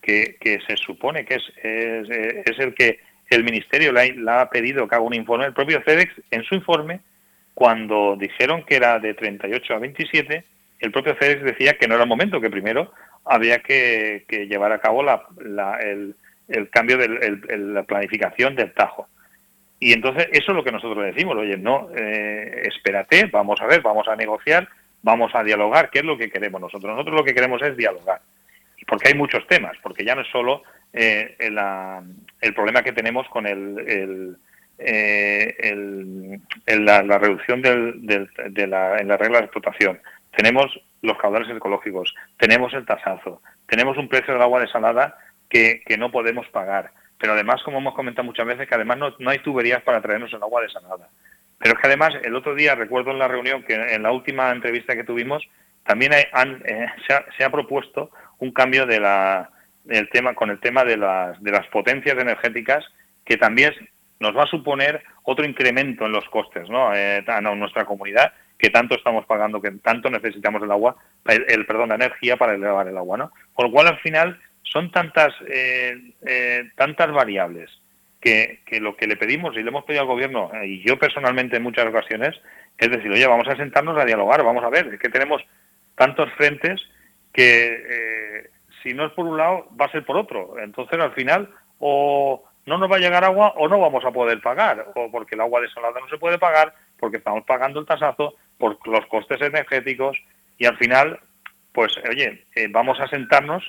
que, que se supone que es, es, es el que el Ministerio le ha, pedido que haga un informe. El propio FedEx, en su informe, cuando dijeron que era de 38 a 27, el propio FedEx decía que no era el momento, que primero había que, llevar a cabo el, cambio de la planificación del Tajo. Y entonces eso es lo que nosotros decimos, oye, no, eh, espérate, vamos a ver, vamos a negociar, vamos a dialogar, ¿qué es lo que queremos nosotros? Nosotros lo que queremos es dialogar. Porque hay muchos temas, porque ya no es solo eh, el problema que tenemos con el, eh, la, reducción de la, en la regla de explotación. Tenemos los caudales ecológicos, tenemos el tasazo, tenemos un precio del agua desalada que, no podemos pagar. Pero además, como hemos comentado muchas veces, que además no, hay tuberías para traernos el agua desalada. Pero es que además, el otro día, recuerdo en la reunión, que en la última entrevista que tuvimos, también eh, se ha propuesto un cambio de la, el tema, con el tema de las, de las potencias energéticas, que también nos va a suponer otro incremento en los costes ¿no? Eh, en nuestra comunidad, que tanto estamos pagando, que tanto necesitamos el agua, el, perdón, la energía para elevar el agua. ¿no? Por lo cual, al final, son tantas, eh, eh, tantas variables que, que, lo que le pedimos y le hemos pedido al gobierno, y yo personalmente en muchas ocasiones, es decir, oye, vamos a sentarnos a dialogar, vamos a ver, es que tenemos tantos frentes que si no es por un lado, va a ser por otro. Entonces, al final, o no nos va a llegar agua o no vamos a poder pagar, o porque el agua desalada no se puede pagar, porque estamos pagando el tasazo, por los costes energéticos, y al final, pues, oye, eh, vamos a sentarnos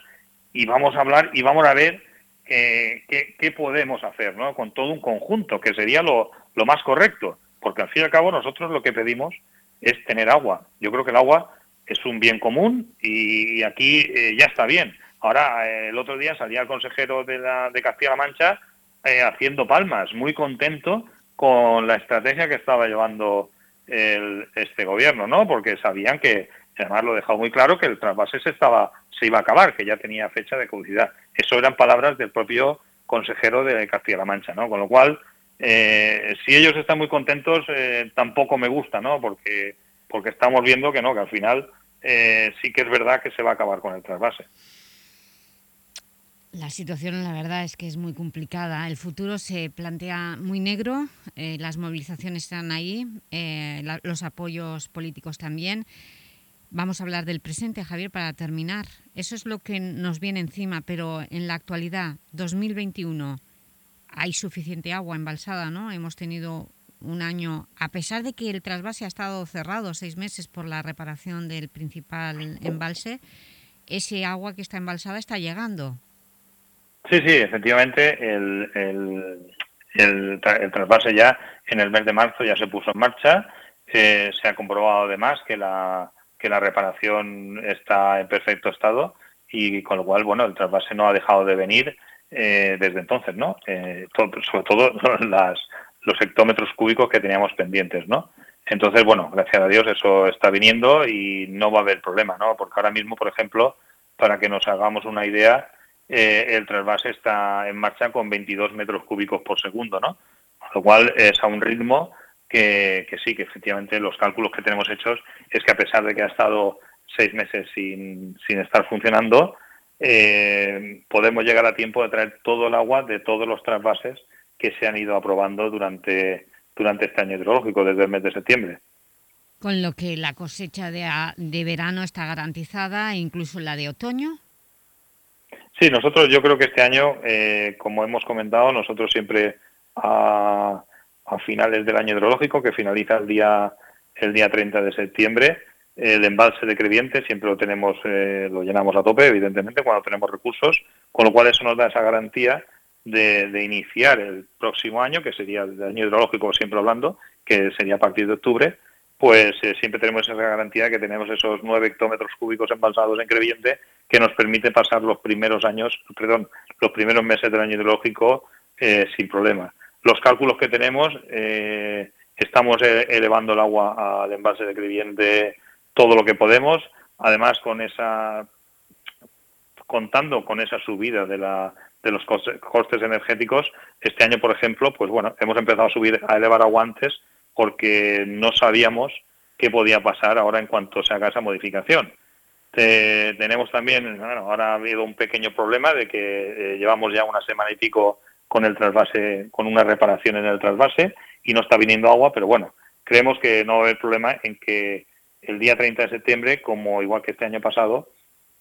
y vamos a hablar y vamos a ver eh, qué, podemos hacer, ¿no? Con todo un conjunto, que sería lo, lo más correcto, porque al fin y al cabo nosotros lo que pedimos es tener agua. Yo creo que el agua es un bien común y aquí eh, ya está bien. Ahora, eh, el otro día salía el consejero de, la, de Castilla-La Mancha eh, haciendo palmas, muy contento con la estrategia que estaba llevando el, este gobierno, ¿no? Porque sabían que además lo dejado muy claro que el trasvase se, estaba, se iba a acabar, que ya tenía fecha de caducidad. Eso eran palabras del propio consejero de Castilla-La Mancha, ¿no? Con lo cual, eh, si ellos están muy contentos, tampoco me gusta, ¿no? Porque, porque estamos viendo que no, que al final eh, sí que es verdad que se va a acabar con el trasvase. La situación, la verdad, es que es muy complicada. El futuro se plantea muy negro, las movilizaciones están ahí, los apoyos políticos también. Vamos a hablar del presente, Javier, para terminar. Eso es lo que nos viene encima, pero en la actualidad, 2021, hay suficiente agua embalsada, ¿no? Hemos tenido un año, a pesar de que el trasvase ha estado cerrado seis meses por la reparación del principal embalse, ese agua que está embalsada está llegando. Sí, sí, efectivamente, el, el, el, trasvase ya en el mes de marzo ya se puso en marcha. Eh, se ha comprobado además que la que la reparación está en perfecto estado y con lo cual, bueno, el trasvase no ha dejado de venir eh, desde entonces, ¿no? Eh, sobre todo las, los hectómetros cúbicos que teníamos pendientes, ¿no? Entonces, bueno, gracias a Dios eso está viniendo y no va a haber problema, ¿no? Porque ahora mismo, por ejemplo, para que nos hagamos una idea, eh, el trasvase está en marcha con 22 metros cúbicos por segundo, ¿no? Lo cual es a un ritmo que, sí, que efectivamente los cálculos que tenemos hechos es que a pesar de que ha estado seis meses sin, sin estar funcionando, eh, podemos llegar a tiempo de traer todo el agua de todos los trasvases que se han ido aprobando durante, durante este año hidrológico, desde el mes de septiembre. Con lo que la cosecha de, de verano está garantizada, incluso la de otoño. Sí, nosotros yo creo que este año, eh, como hemos comentado, nosotros siempre a, a finales del año hidrológico, que finaliza el día, el día 30 de septiembre. El embalse de Crediente siempre lo tenemos, eh, lo llenamos a tope, evidentemente, cuando tenemos recursos, con lo cual eso nos da esa garantía de, iniciar el próximo año, que sería el año hidrológico siempre hablando, que sería a partir de octubre, pues eh, siempre tenemos esa garantía que tenemos esos nueve hectómetros cúbicos embalsados en Crevillente que nos permite pasar los primeros años, perdón, los primeros meses del año hidrológico eh, sin problema. Los cálculos que tenemos, eh, estamos elevando el agua al embalse de Crevillente todo lo que podemos, además con esa contando con esa subida de la de los costes energéticos, este año, por ejemplo, pues bueno, hemos empezado a subir, a elevar agua antes porque no sabíamos qué podía pasar ahora en cuanto se haga esa modificación. tenemos también, bueno, ahora ha habido un pequeño problema de que eh, llevamos ya una semana y pico con el trasvase, con una reparación en el trasvase y no está viniendo agua, pero bueno, creemos que no va a haber problema en que el día 30 de septiembre, como igual que este año pasado,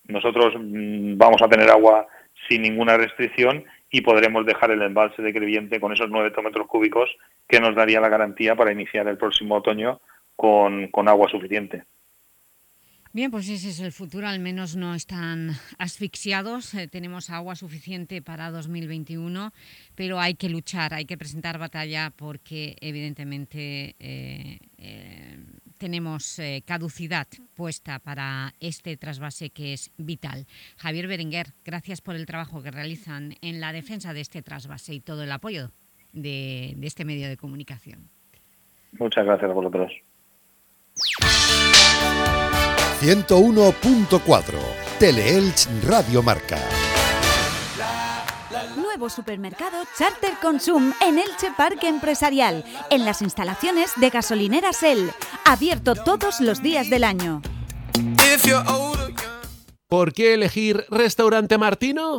nosotros mm, vamos a tener agua sin ninguna restricción y podremos dejar el embalse de Creviente con esos 9 hectómetros cúbicos que nos daría la garantía para iniciar el próximo otoño con, con agua suficiente. Bien, pues ese es el futuro, al menos no están asfixiados, eh, tenemos agua suficiente para 2021, pero hay que luchar, hay que presentar batalla porque evidentemente eh, eh, tenemos caducidad puesta para este trasvase que es vital. Javier Berenguer, gracias por el trabajo que realizan en la defensa de este trasvase y todo el apoyo de, de este medio de comunicación. Muchas gracias a vosotros. 101.4 Teleelch Radio Marca. Nuevo supermercado Charter Consum en Elche Parque Empresarial, en las instalaciones de gasolineras El, abierto todos los días del año. ¿Por qué elegir Restaurante Martino?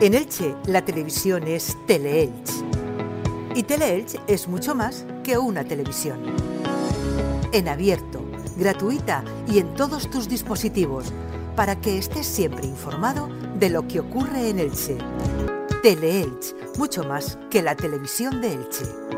En Elche, la televisión es Teleelch. Y Teleelch es mucho más que una televisión. En abierto, gratuita y en todos tus dispositivos, para que estés siempre informado de lo que ocurre en Elche. Teleelch, mucho más que la televisión de Elche.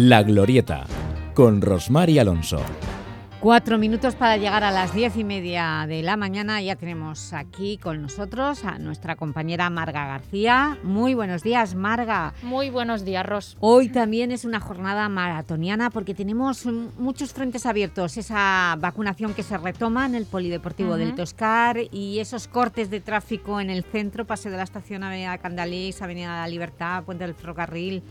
La Glorieta, con Rosmar y Alonso. Cuatro minutos para llegar a las diez y media de la mañana. Ya tenemos aquí con nosotros a nuestra compañera Marga García. Muy buenos días, Marga. Muy buenos días, Ros. Hoy también es una jornada maratoniana porque tenemos muchos frentes abiertos. Esa vacunación que se retoma en el Polideportivo del. Toscar y esos cortes de tráfico en el centro, Paseo de la Estación, Avenida Candalís, Avenida de la Libertad, Puente del Ferrocarril.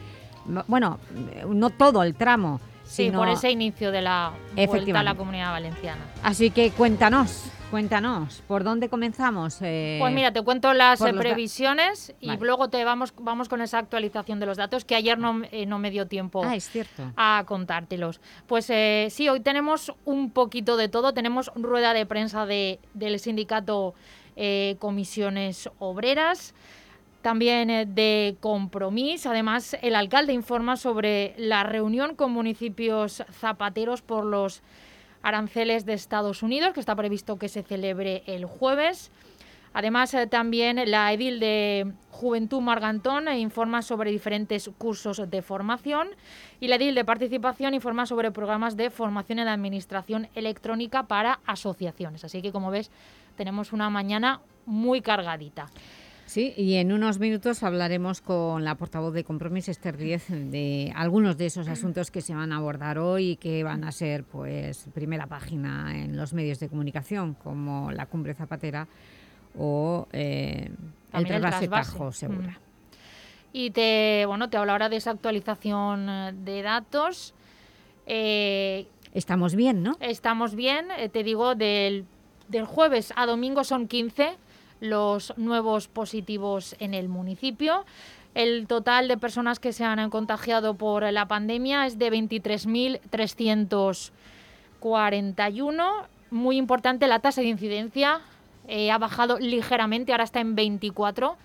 Bueno, no todo el tramo. Sí, sino- por ese inicio de la vuelta a la. Comunidad Valenciana. Así que cuéntanos, cuéntanos, ¿por dónde comenzamos? Eh, Pues mira, te cuento las eh, previsiones y Vale. luego te vamos, vamos con esa actualización de los datos que ayer no, eh, no me dio tiempo Ah, es a contártelos. Pues eh, sí, hoy tenemos un poquito de todo. Tenemos rueda de prensa de, del sindicato Comisiones Obreras, también eh, de Compromís. Además, el alcalde informa sobre la reunión con municipios zapateros por los aranceles de Estados Unidos, que está previsto que se celebre el jueves. Además, eh, también la edil de Juventud Margantón eh, informa sobre diferentes cursos de formación y la edil de Participación informa sobre programas de formación en Administración Electrónica para asociaciones. Así que, como ves, tenemos una mañana muy cargadita. Sí, y en unos minutos hablaremos con la portavoz de Compromís, Esther Díez, de algunos de esos asuntos que se van a abordar hoy y que van a ser pues primera página en los medios de comunicación, como la Cumbre Zapatera o eh, el También el trasvase trasvase. Tajo Segura. Mm. Y te, bueno, te hablo ahora de esa actualización eh, de datos. Eh, Estamos bien, ¿no? Estamos bien, eh, te digo, del, del jueves a domingo son 15 los nuevos positivos en el municipio. El total de personas que se han contagiado por la pandemia es de 23.341. Muy importante la tasa de incidencia, eh, ha bajado ligeramente, ahora está en 24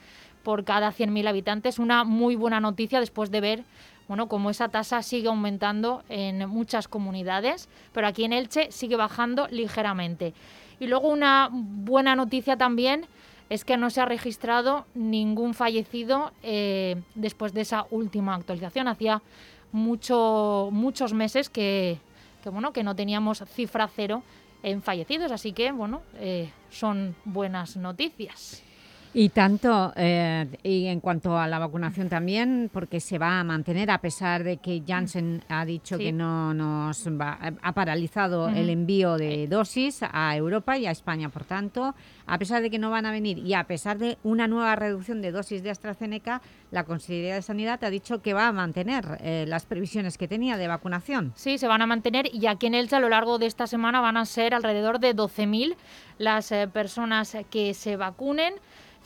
por cada 100.000 habitantes. Una muy buena noticia después de ver bueno, como esa tasa sigue aumentando en muchas comunidades, pero aquí en Elche sigue bajando ligeramente. Y luego una buena noticia también es que no se ha registrado ningún fallecido eh, después de esa última actualización. Hacía mucho, muchos meses que, bueno, que no teníamos cifra cero en fallecidos, así que bueno, eh, son buenas noticias. Y tanto, eh, y en cuanto a la vacunación también, porque se va a mantener, a pesar de que Janssen ha dicho Sí. que no nos va, ha paralizado el envío de dosis a Europa y a España, por tanto, a pesar de que no van a venir y a pesar de una nueva reducción de dosis de AstraZeneca, la Consejería de Sanidad ha dicho que va a mantener eh, las previsiones que tenía de vacunación. Sí, se van a mantener y aquí en Elche a lo largo de esta semana van a ser alrededor de 12.000 las eh, personas que se vacunen.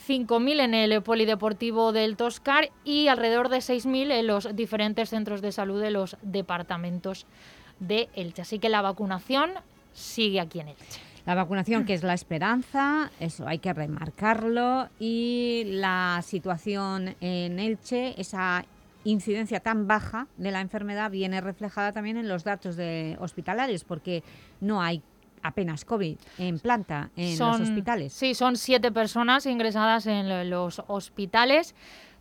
5.000 en el Polideportivo del Toscar y alrededor de 6.000 en los diferentes centros de salud de los departamentos de Elche. Así que la vacunación sigue aquí en Elche. La vacunación, que es la esperanza, eso hay que remarcarlo, y la situación en Elche, esa incidencia tan baja de la enfermedad viene reflejada también en los datos de hospitalarios, porque no hay apenas COVID en planta en Son- los hospitales. Sí, son siete personas ingresadas en lo- los hospitales,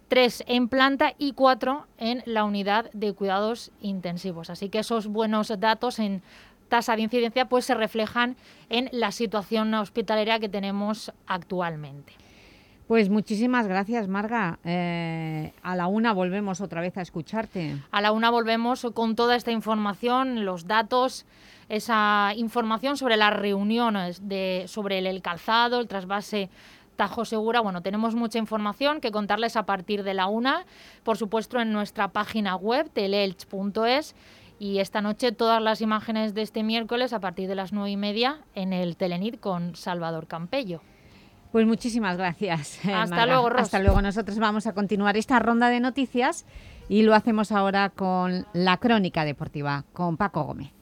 tres en planta y cuatro en la unidad de cuidados intensivos. Así que esos buenos datos en tasa de incidencia pues se reflejan en la situación hospitalaria que tenemos actualmente. Pues muchísimas gracias, Marga. Eh, a la una volvemos otra vez a escucharte. A la una volvemos con toda esta información, los datos, esa información sobre las reuniones de, sobre el, el calzado, el trasvase Tajo Segura. Bueno, tenemos mucha información que contarles a partir de la una, por supuesto en nuestra página web, teleelch.es. Y esta noche todas las imágenes de este miércoles a partir de las nueve y media en el Telenit con Salvador Campello. Pues muchísimas gracias. eh, Hasta luego, Ros. Hasta luego. Nosotros vamos a continuar esta ronda de noticias y lo hacemos ahora con la crónica deportiva, con Paco Gómez.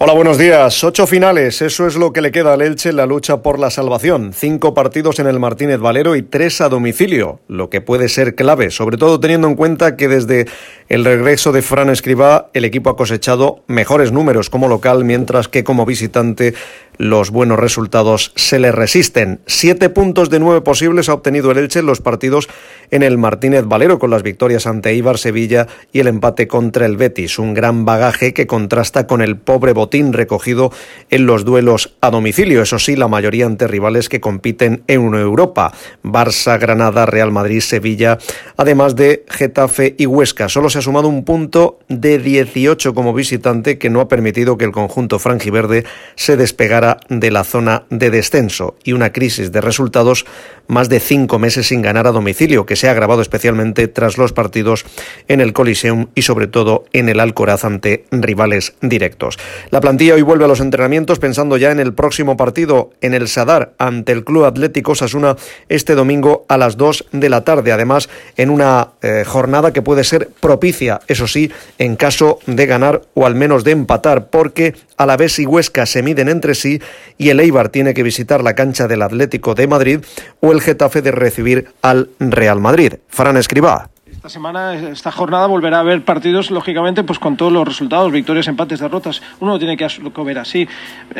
Hola, buenos días. Ocho finales, eso es lo que le queda al Elche en la lucha por la salvación. Cinco partidos en el Martínez Valero y tres a domicilio, lo que puede ser clave, sobre todo teniendo en cuenta que desde el regreso de Fran Escribá el equipo ha cosechado mejores números como local, mientras que como visitante los buenos resultados se le resisten. Siete puntos de nueve posibles ha obtenido el Elche en los partidos en el Martínez Valero, con las victorias ante Ibar Sevilla y el empate contra el Betis. Un gran bagaje que contrasta con el pobre botín recogido en los duelos a domicilio. Eso sí, la mayoría ante rivales que compiten en Europa. Barça, Granada, Real Madrid, Sevilla, además de Getafe y Huesca. Solo se ha sumado un punto de 18 como visitante que no ha permitido que el conjunto franjiverde se despegara de la zona de descenso y una crisis de resultados más de cinco meses sin ganar a domicilio, que se ha agravado especialmente tras los partidos en el Coliseum y sobre todo en el Alcoraz ante rivales directos. La plantilla hoy vuelve a los entrenamientos pensando ya en el próximo partido en el Sadar ante el Club Atlético Sasuna este domingo a las 2 de la tarde. Además, en una eh, jornada que puede ser propicia, eso sí, en caso de ganar o al menos de empatar, porque Alavés y Huesca se miden entre sí y el Eibar tiene que visitar la cancha del Atlético de Madrid o el Getafe de recibir al Real Madrid. Fran Escribá. Esta semana, esta jornada volverá a haber partidos, lógicamente, pues con todos los resultados, victorias, empates, derrotas. Uno tiene que ver así.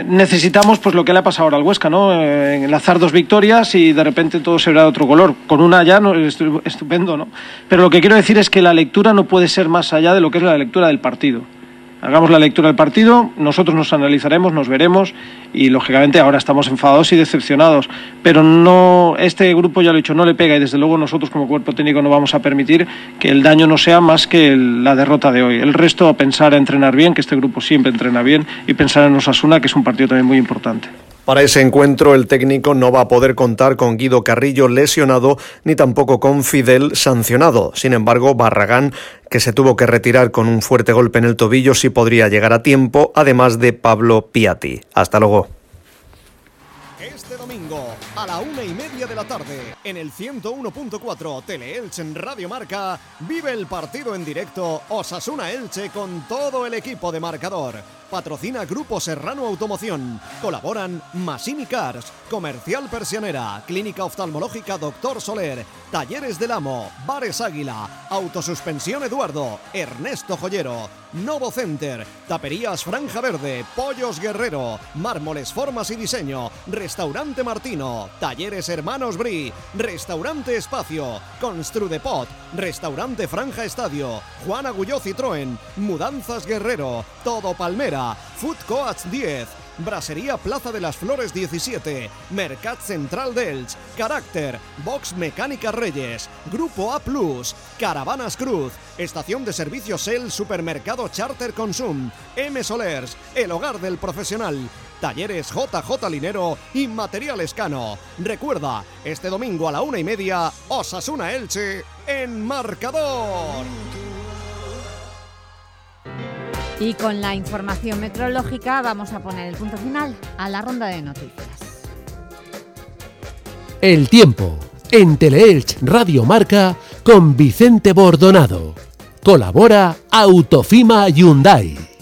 Necesitamos, pues lo que le ha pasado ahora al Huesca, ¿no? Eh, enlazar dos victorias y de repente todo se verá de otro color. Con una ya, no, estu- estupendo, ¿no? Pero lo que quiero decir es que la lectura no puede ser más allá de lo que es la lectura del partido. Hagamos la lectura del partido, nosotros nos analizaremos, nos veremos y lógicamente ahora estamos enfadados y decepcionados. Pero no, este grupo ya lo he dicho, no le pega y desde luego nosotros como cuerpo técnico no vamos a permitir que el daño no sea más que la derrota de hoy. El resto a pensar a entrenar bien, que este grupo siempre entrena bien y pensar en Osasuna, que es un partido también muy importante. Para ese encuentro, el técnico no va a poder contar con Guido Carrillo lesionado ni tampoco con Fidel sancionado. Sin embargo, Barragán, que se tuvo que retirar con un fuerte golpe en el tobillo, sí podría llegar a tiempo, además de Pablo Piatti. Hasta luego. En el 101.4 Teleelch en Radio Marca vive el partido en directo Osasuna Elche con todo el equipo de marcador. Patrocina Grupo Serrano Automoción. Colaboran Masini Cars, Comercial Persianera, Clínica Oftalmológica Doctor Soler, Talleres del Amo, Bares Águila, Autosuspensión Eduardo, Ernesto Joyero, Novo Center, Taperías Franja Verde, Pollos Guerrero, Mármoles Formas y Diseño, Restaurante Martino, Talleres Hermanos Bri, Restaurante Espacio, Construdepot, Restaurante Franja Estadio, Juan Agulló Citroën, Mudanzas Guerrero, Todo Palmera, Food Coats 10, Brasería Plaza de las Flores 17, Mercat Central Delch, Carácter, Box Mecánica Reyes, Grupo A Plus, Caravanas Cruz, Estación de Servicios El Supermercado Charter Consum, M Solers, El Hogar del Profesional, Talleres JJ Linero y Material Escano. Recuerda, este domingo a la una y media, Osasuna Elche en marcador. Y con la información meteorológica vamos a poner el punto final a la ronda de noticias. El tiempo en Teleelch Radio Marca con Vicente Bordonado. Colabora Autofima Hyundai.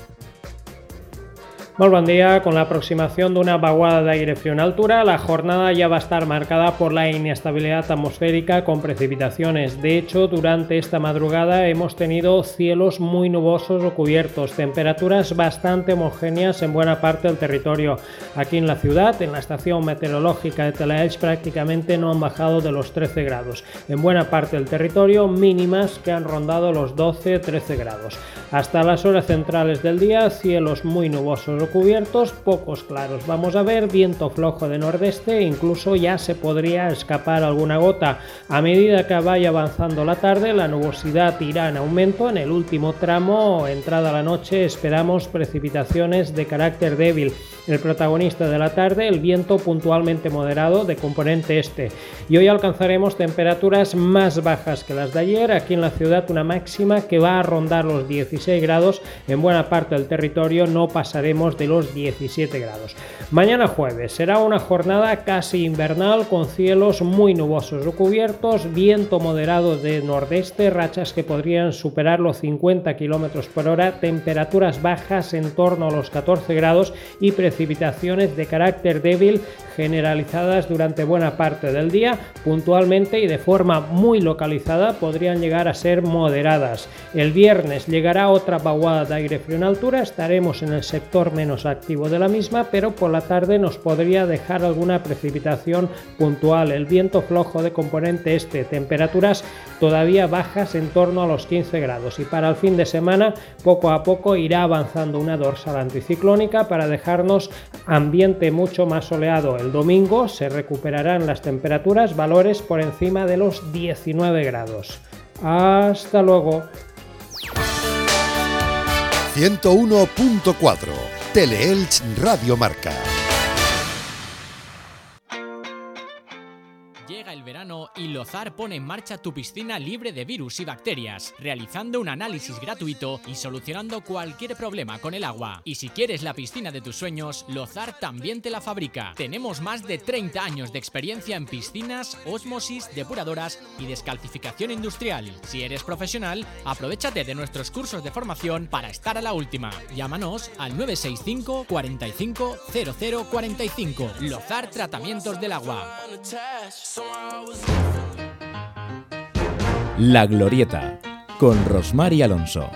Muy buen día. Con la aproximación de una vaguada de aire frío en altura, la jornada ya va a estar marcada por la inestabilidad atmosférica con precipitaciones. De hecho, durante esta madrugada hemos tenido cielos muy nubosos o cubiertos, temperaturas bastante homogéneas en buena parte del territorio. Aquí en la ciudad, en la estación meteorológica de Telaelch, prácticamente no han bajado de los 13 grados. En buena parte del territorio, mínimas que han rondado los 12-13 grados. Hasta las horas centrales del día, cielos muy nubosos cubiertos, pocos claros. Vamos a ver viento flojo de nordeste, incluso ya se podría escapar alguna gota. A medida que vaya avanzando la tarde, la nubosidad irá en aumento. En el último tramo, entrada la noche, esperamos precipitaciones de carácter débil. El protagonista de la tarde, el viento puntualmente moderado de componente este. Y hoy alcanzaremos temperaturas más bajas que las de ayer. Aquí en la ciudad una máxima que va a rondar los 16 grados. En buena parte del territorio no pasaremos de los 17 grados. Mañana jueves será una jornada casi invernal con cielos muy nubosos o cubiertos, viento moderado de nordeste, rachas que podrían superar los 50 km por hora, temperaturas bajas en torno a los 14 grados y precipitaciones de carácter débil generalizadas durante buena parte del día, puntualmente y de forma muy localizada podrían llegar a ser moderadas. El viernes llegará otra vaguada de aire frío en altura, estaremos en el sector menos activo de la misma, pero por la tarde nos podría dejar alguna precipitación puntual. El viento flojo de componente este, temperaturas todavía bajas en torno a los 15 grados y para el fin de semana poco a poco irá avanzando una dorsal anticiclónica para dejarnos ambiente mucho más soleado. El domingo se recuperarán las temperaturas, valores por encima de los 19 grados. Hasta luego. 101.4 Teleelch Radio Marca. Y Lozar pone en marcha tu piscina libre de virus y bacterias, realizando un análisis gratuito y solucionando cualquier problema con el agua. Y si quieres la piscina de tus sueños, Lozar también te la fabrica. Tenemos más de 30 años de experiencia en piscinas, osmosis, depuradoras y descalcificación industrial. Si eres profesional, aprovechate de nuestros cursos de formación para estar a la última. Llámanos al 965 45 00 45. Lozar Tratamientos del Agua. La Glorieta, con Rosmar y Alonso.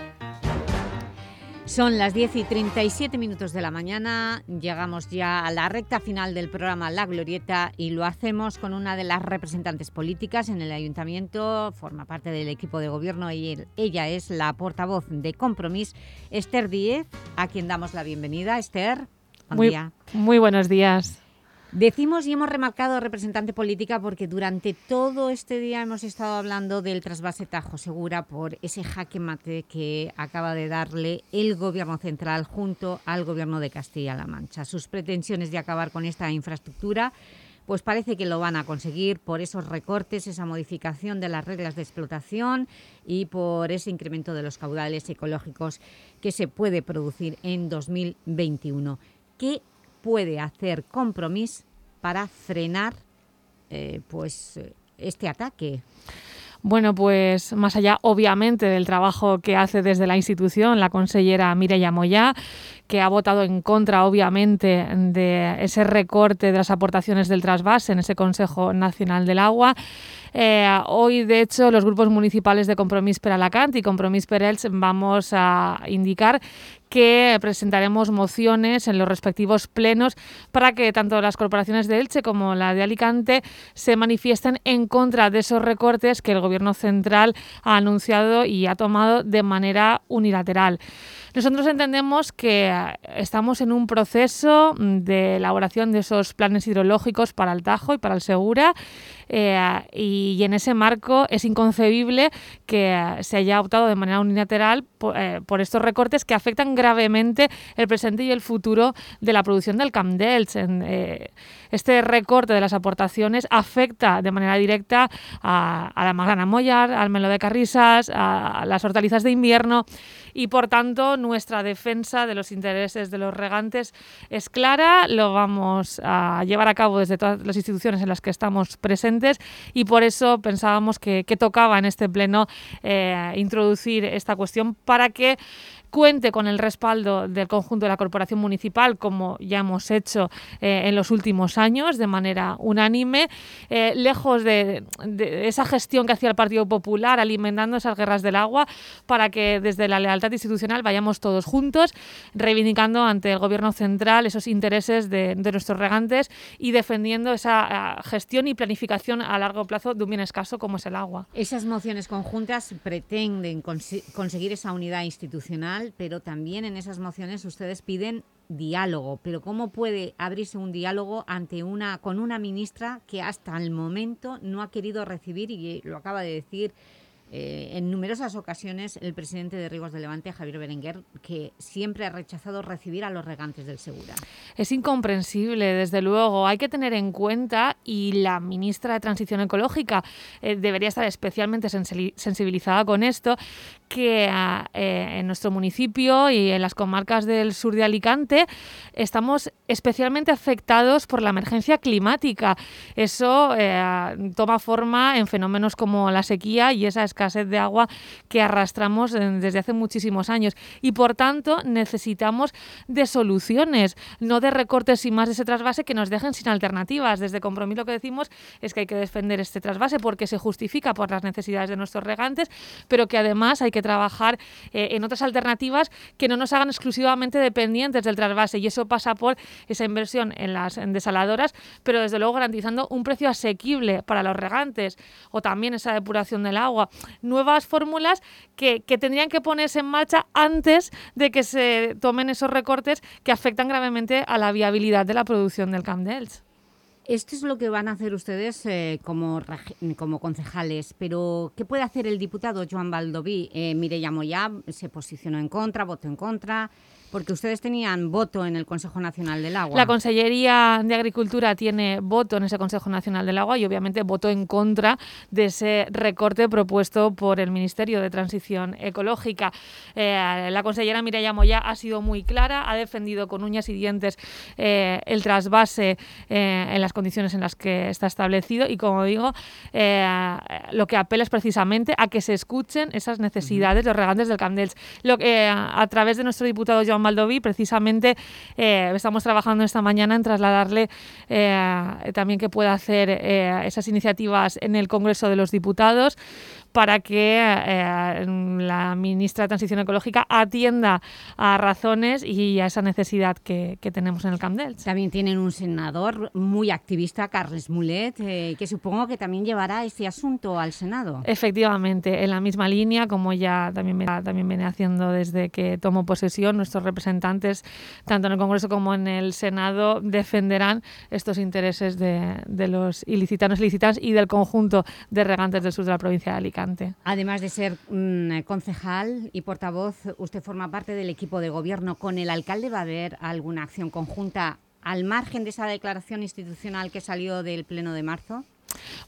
Son las 10 y 37 minutos de la mañana, llegamos ya a la recta final del programa La Glorieta y lo hacemos con una de las representantes políticas en el Ayuntamiento, forma parte del equipo de gobierno y ella es la portavoz de Compromís, Esther Díez, a quien damos la bienvenida. Esther, buen Muy, día. muy buenos días. Decimos y hemos remarcado representante política porque durante todo este día hemos estado hablando del trasvase Tajo Segura por ese jaque mate que acaba de darle el Gobierno central junto al Gobierno de Castilla-La Mancha. Sus pretensiones de acabar con esta infraestructura pues parece que lo van a conseguir por esos recortes, esa modificación de las reglas de explotación y por ese incremento de los caudales ecológicos que se puede producir en 2021. ¿Qué puede hacer Compromís para frenar eh, pues, este ataque? Bueno, pues más allá, obviamente, del trabajo que hace desde la institución la consellera Mireia Moyá, que ha votado en contra, obviamente, de ese recorte de las aportaciones del trasvase en ese Consejo Nacional del Agua. Eh, hoy, de hecho, los grupos municipales de Compromís per Alacant y Compromís per Elx vamos a indicar que presentaremos mociones en los respectivos plenos para que tanto las corporaciones de Elche como la de Alicante se manifiesten en contra de esos recortes que el Gobierno central ha anunciado y ha tomado de manera unilateral. Nosotros entendemos que eh, estamos en un proceso de elaboración de esos planes hidrológicos para el Tajo y para el Segura eh, y, en ese marco es inconcebible que eh, se haya optado de manera unilateral por, estos recortes que afectan gravemente el presente y el futuro de la producción del eh, este recorte de las aportaciones afecta de manera directa a, a la Magrana Mollar, al Melo de Carrisas, a, las hortalizas de invierno y por tanto nuestra defensa de los intereses de los regantes es clara, lo vamos a llevar a cabo desde todas las instituciones en las que estamos presentes y por eso pensábamos que, que tocaba en este pleno eh, introducir esta cuestión para que cuente con el respaldo del conjunto de la corporación municipal, como ya hemos hecho eh, en los últimos años, de manera unánime, eh, lejos de, esa gestión que hacía el Partido Popular, alimentando esas guerras del agua, para que desde la lealtad institucional vayamos todos juntos, reivindicando ante el Gobierno central esos intereses de, nuestros regantes y defendiendo esa eh, gestión y planificación a largo plazo de un bien escaso como es el agua. Esas mociones conjuntas pretenden conseguir esa unidad institucional, pero también en esas mociones ustedes piden diálogo. Pero ¿cómo puede abrirse un diálogo ante una, con una ministra que hasta el momento no ha querido recibir, y lo acaba de decir eh, en numerosas ocasiones el presidente de Rigos de Levante, Javier Berenguer, que siempre ha rechazado recibir a los regantes del Segura. Es incomprensible, desde luego. Hay que tener en cuenta, y la ministra de Transición Ecológica eh, debería estar especialmente sensibilizada con esto, que eh, en nuestro municipio y en las comarcas del sur de Alicante estamos especialmente afectados por la emergencia climática. Eso toma forma en fenómenos como la sequía y esa escasez de agua que arrastramos desde hace muchísimos años y por tanto necesitamos de soluciones, no de recortes y más de ese trasvase que nos dejen sin alternativas. Desde Compromiso lo que decimos es que hay que defender este trasvase porque se justifica por las necesidades de nuestros regantes, pero que además hay que trabajar eh, en otras alternativas que no nos hagan exclusivamente dependientes del trasvase y eso pasa por esa inversión en las desaladoras, pero desde luego garantizando un precio asequible para los regantes o también esa depuración del agua nuevas fórmulas que, tendrían que ponerse en marcha antes de que se tomen esos recortes que afectan gravemente a la viabilidad de la producción del Camp Dels. Esto es lo que van a hacer ustedes eh, como, como concejales, pero ¿qué puede hacer el diputado Joan Baldoví? Eh, Mireia Moyá se posicionó en contra, votó en contra, porque ustedes tenían voto en el Consejo Nacional del Agua. La Consellería de Agricultura tiene voto en ese Consejo Nacional del Agua y obviamente votó en contra de ese recorte propuesto por el Ministerio de Transición Ecológica. Eh, la consellera Mireia Moya ha sido muy clara, ha defendido con uñas y dientes eh, el trasvase eh, en las condiciones en las que está establecido y, como digo, lo que apela es precisamente a que se escuchen esas necesidades de los regantes del Candels. Lo, a través de nuestro diputado Joan Maldoví, precisamente eh, estamos trabajando esta mañana en trasladarle eh, también que pueda hacer eh, esas iniciativas en el Congreso de los Diputados para que eh, la ministra de Transición Ecológica atienda a razones y a esa necesidad que, tenemos en el Camp Delch. También tienen un senador muy activista, Carles Mulet, eh, que supongo que también llevará este asunto al Senado. Efectivamente, en la misma línea, como ya también, también viene haciendo desde que tomó posesión, nuestros representantes, tanto en el Congreso como en el Senado, defenderán estos intereses de, de los ilicitanos y ilicitanas y del conjunto de regantes del sur de la provincia de Alicante. Además de ser mm, concejal y portavoz, usted forma parte del equipo de gobierno. ¿Con el alcalde va a haber alguna acción conjunta al margen de esa declaración institucional que salió del Pleno de marzo?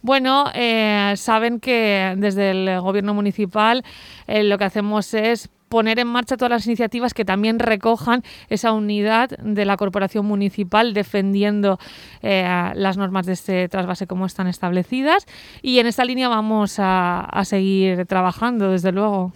Bueno, eh, saben que desde el Gobierno municipal eh, lo que hacemos es poner en marcha todas las iniciativas que también recojan esa unidad de la corporación municipal defendiendo eh, las normas de este trasvase como están establecidas y en esta línea vamos a, seguir trabajando, desde luego.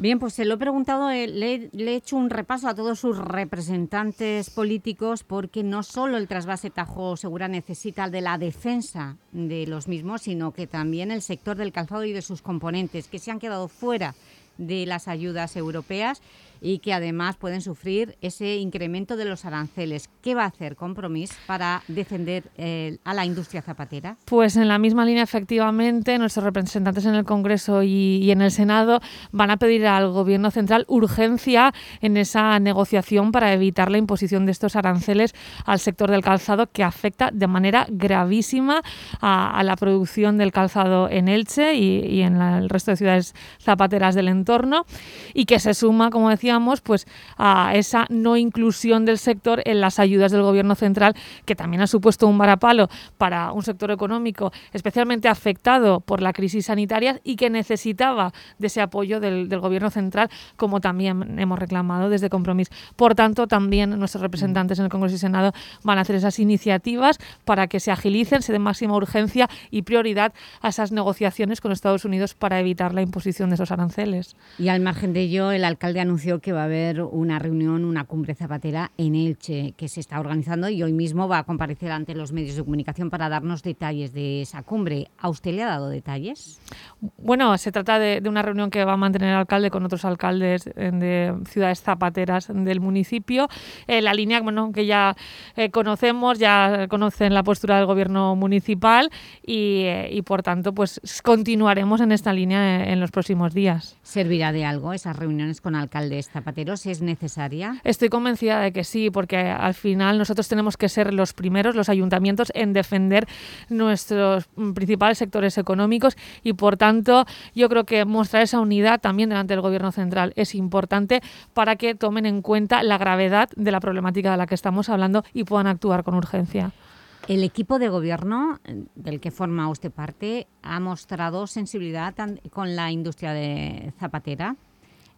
Bien, pues se lo he preguntado, eh, le, he hecho un repaso a todos sus representantes políticos porque no solo el trasvase Tajo Segura necesita de la defensa de los mismos, sino que también el sector del calzado y de sus componentes, que se han quedado fuera de las ayudas europeas y que además pueden sufrir ese incremento de los aranceles. ¿Qué va a hacer Compromís para defender eh, a la industria zapatera? Pues en la misma línea, efectivamente, nuestros representantes en el Congreso y, en el Senado van a pedir al Gobierno central urgencia en esa negociación para evitar la imposición de estos aranceles al sector del calzado que afecta de manera gravísima a, la producción del calzado en Elche y, en el resto de ciudades zapateras del entorno y que se suma, como decía, pues a esa no inclusión del sector en las ayudas del gobierno central, que también ha supuesto un varapalo para un sector económico especialmente afectado por la crisis sanitaria y que necesitaba de ese apoyo del, gobierno central, como también hemos reclamado desde Compromiso. Por tanto, también nuestros representantes en el Congreso y Senado van a hacer esas iniciativas para que se agilicen, se dé máxima urgencia y prioridad a esas negociaciones con Estados Unidos para evitar la imposición de esos aranceles. Y al margen de ello, el alcalde anunció que va a haber una reunión, una cumbre zapatera en Elche, que se está organizando y hoy mismo va a comparecer ante los medios de comunicación para darnos detalles de esa cumbre. ¿A usted le ha dado detalles? Bueno, se trata de, una reunión que va a mantener el alcalde con otros alcaldes eh, de ciudades zapateras del municipio. Eh, la línea bueno, que ya eh, conocemos, ya conocen la postura del gobierno municipal y, y, por tanto pues continuaremos en esta línea en los próximos días. ¿Servirá de algo esas reuniones con alcaldes zapateros? ¿Es necesaria? Estoy convencida de que sí, porque al final nosotros tenemos que ser los primeros, los ayuntamientos, en defender nuestros principales sectores económicos y por tanto yo creo que mostrar esa unidad también delante del Gobierno central es importante para que tomen en cuenta la gravedad de la problemática de la que estamos hablando y puedan actuar con urgencia. El equipo de gobierno eh, del que forma usted parte ha mostrado sensibilidad con la industria de zapatera.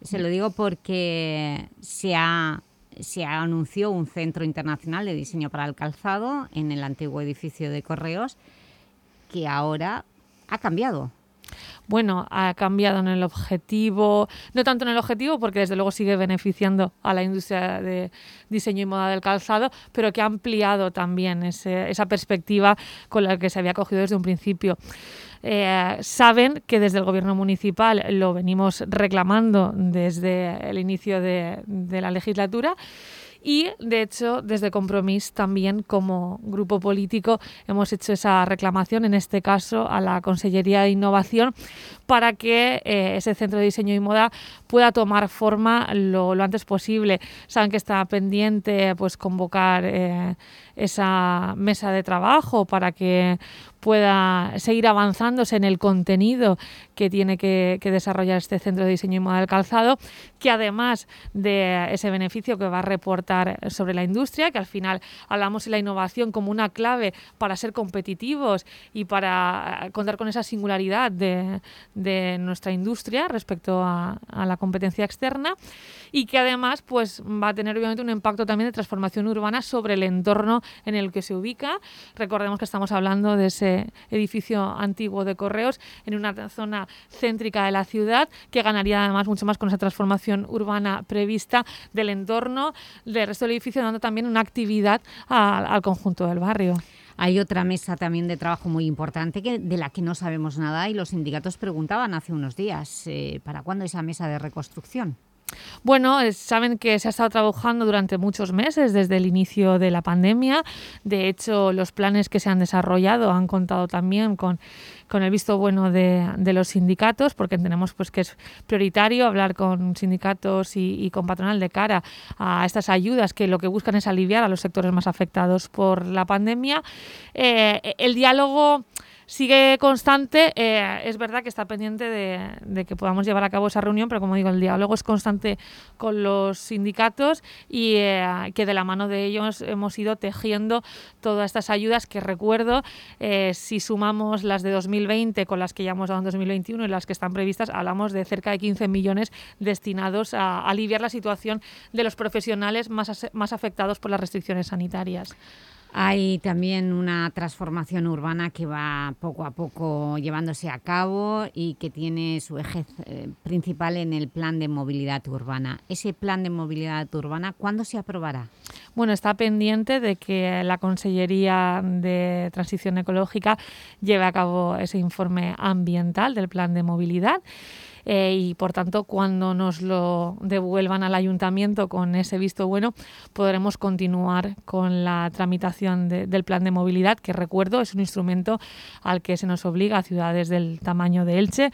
Se lo digo porque se ha, se un centro internacional de diseño para el calzado en el antiguo edificio de Correos que ahora ha cambiado bueno, ha cambiado en el objetivo, no tanto en el objetivo porque desde luego sigue beneficiando a la industria de diseño y moda del calzado, pero que ha ampliado también esa perspectiva con la que se había cogido desde un principio. Eh, saben que desde el gobierno municipal lo venimos reclamando desde el inicio de, la legislatura y, de hecho, desde Compromís también como grupo político hemos hecho esa reclamación, en este caso a la Consellería de Innovación, para que eh, ese centro de diseño y moda pueda tomar forma lo, antes posible. Saben que está pendiente pues convocar eh, esa mesa de trabajo para que pueda seguir avanzándose en el contenido que tiene que, desarrollar este centro de diseño y moda del calzado, que además de ese beneficio que va a reportar sobre la industria, que al final hablamos de la innovación como una clave para ser competitivos y para contar con esa singularidad de, nuestra industria respecto a, a, la competencia externa y que además pues, va a tener obviamente un impacto también de transformación urbana sobre el entorno en el que se ubica. Recordemos que estamos hablando de ese edificio antiguo de correos en una zona céntrica de la ciudad que ganaría además mucho más con esa transformación urbana prevista del entorno del resto del edificio, dando también una actividad al, conjunto del barrio. Hay otra mesa también de trabajo muy importante que, de la que no sabemos nada y los sindicatos preguntaban hace unos días, eh, ¿para cuándo esa mesa de reconstrucción? Bueno, saben que se ha estado trabajando durante muchos meses desde el inicio de la pandemia. De hecho, los planes que se han desarrollado han contado también con, el visto bueno de, los sindicatos, porque entendemos pues, que es prioritario hablar con sindicatos y, con patronal de cara a estas ayudas que lo que buscan es aliviar a los sectores más afectados por la pandemia. Eh, el diálogo sigue constante. Eh, es verdad que está pendiente de, que podamos llevar a cabo esa reunión, pero como digo, el diálogo es constante con los sindicatos y eh, que de la mano de ellos hemos ido tejiendo todas estas ayudas que recuerdo, eh, si sumamos las de 2020 con las que ya hemos dado en 2021 y las que están previstas, hablamos de cerca de 15 millones destinados a aliviar la situación de los profesionales más, más afectados por las restricciones sanitarias. Hay también una transformación urbana que va poco a poco llevándose a cabo y que tiene su eje eh, principal en el plan de movilidad urbana. Ese plan de movilidad urbana, ¿cuándo se aprobará? Bueno, está pendiente de que la Consellería de Transición Ecológica lleve a cabo ese informe ambiental del plan de movilidad eh, y por tanto cuando nos lo devuelvan al ayuntamiento con ese visto bueno podremos continuar con la tramitación del plan de movilidad que recuerdo es un instrumento al que se nos obliga a ciudades del tamaño de Elche.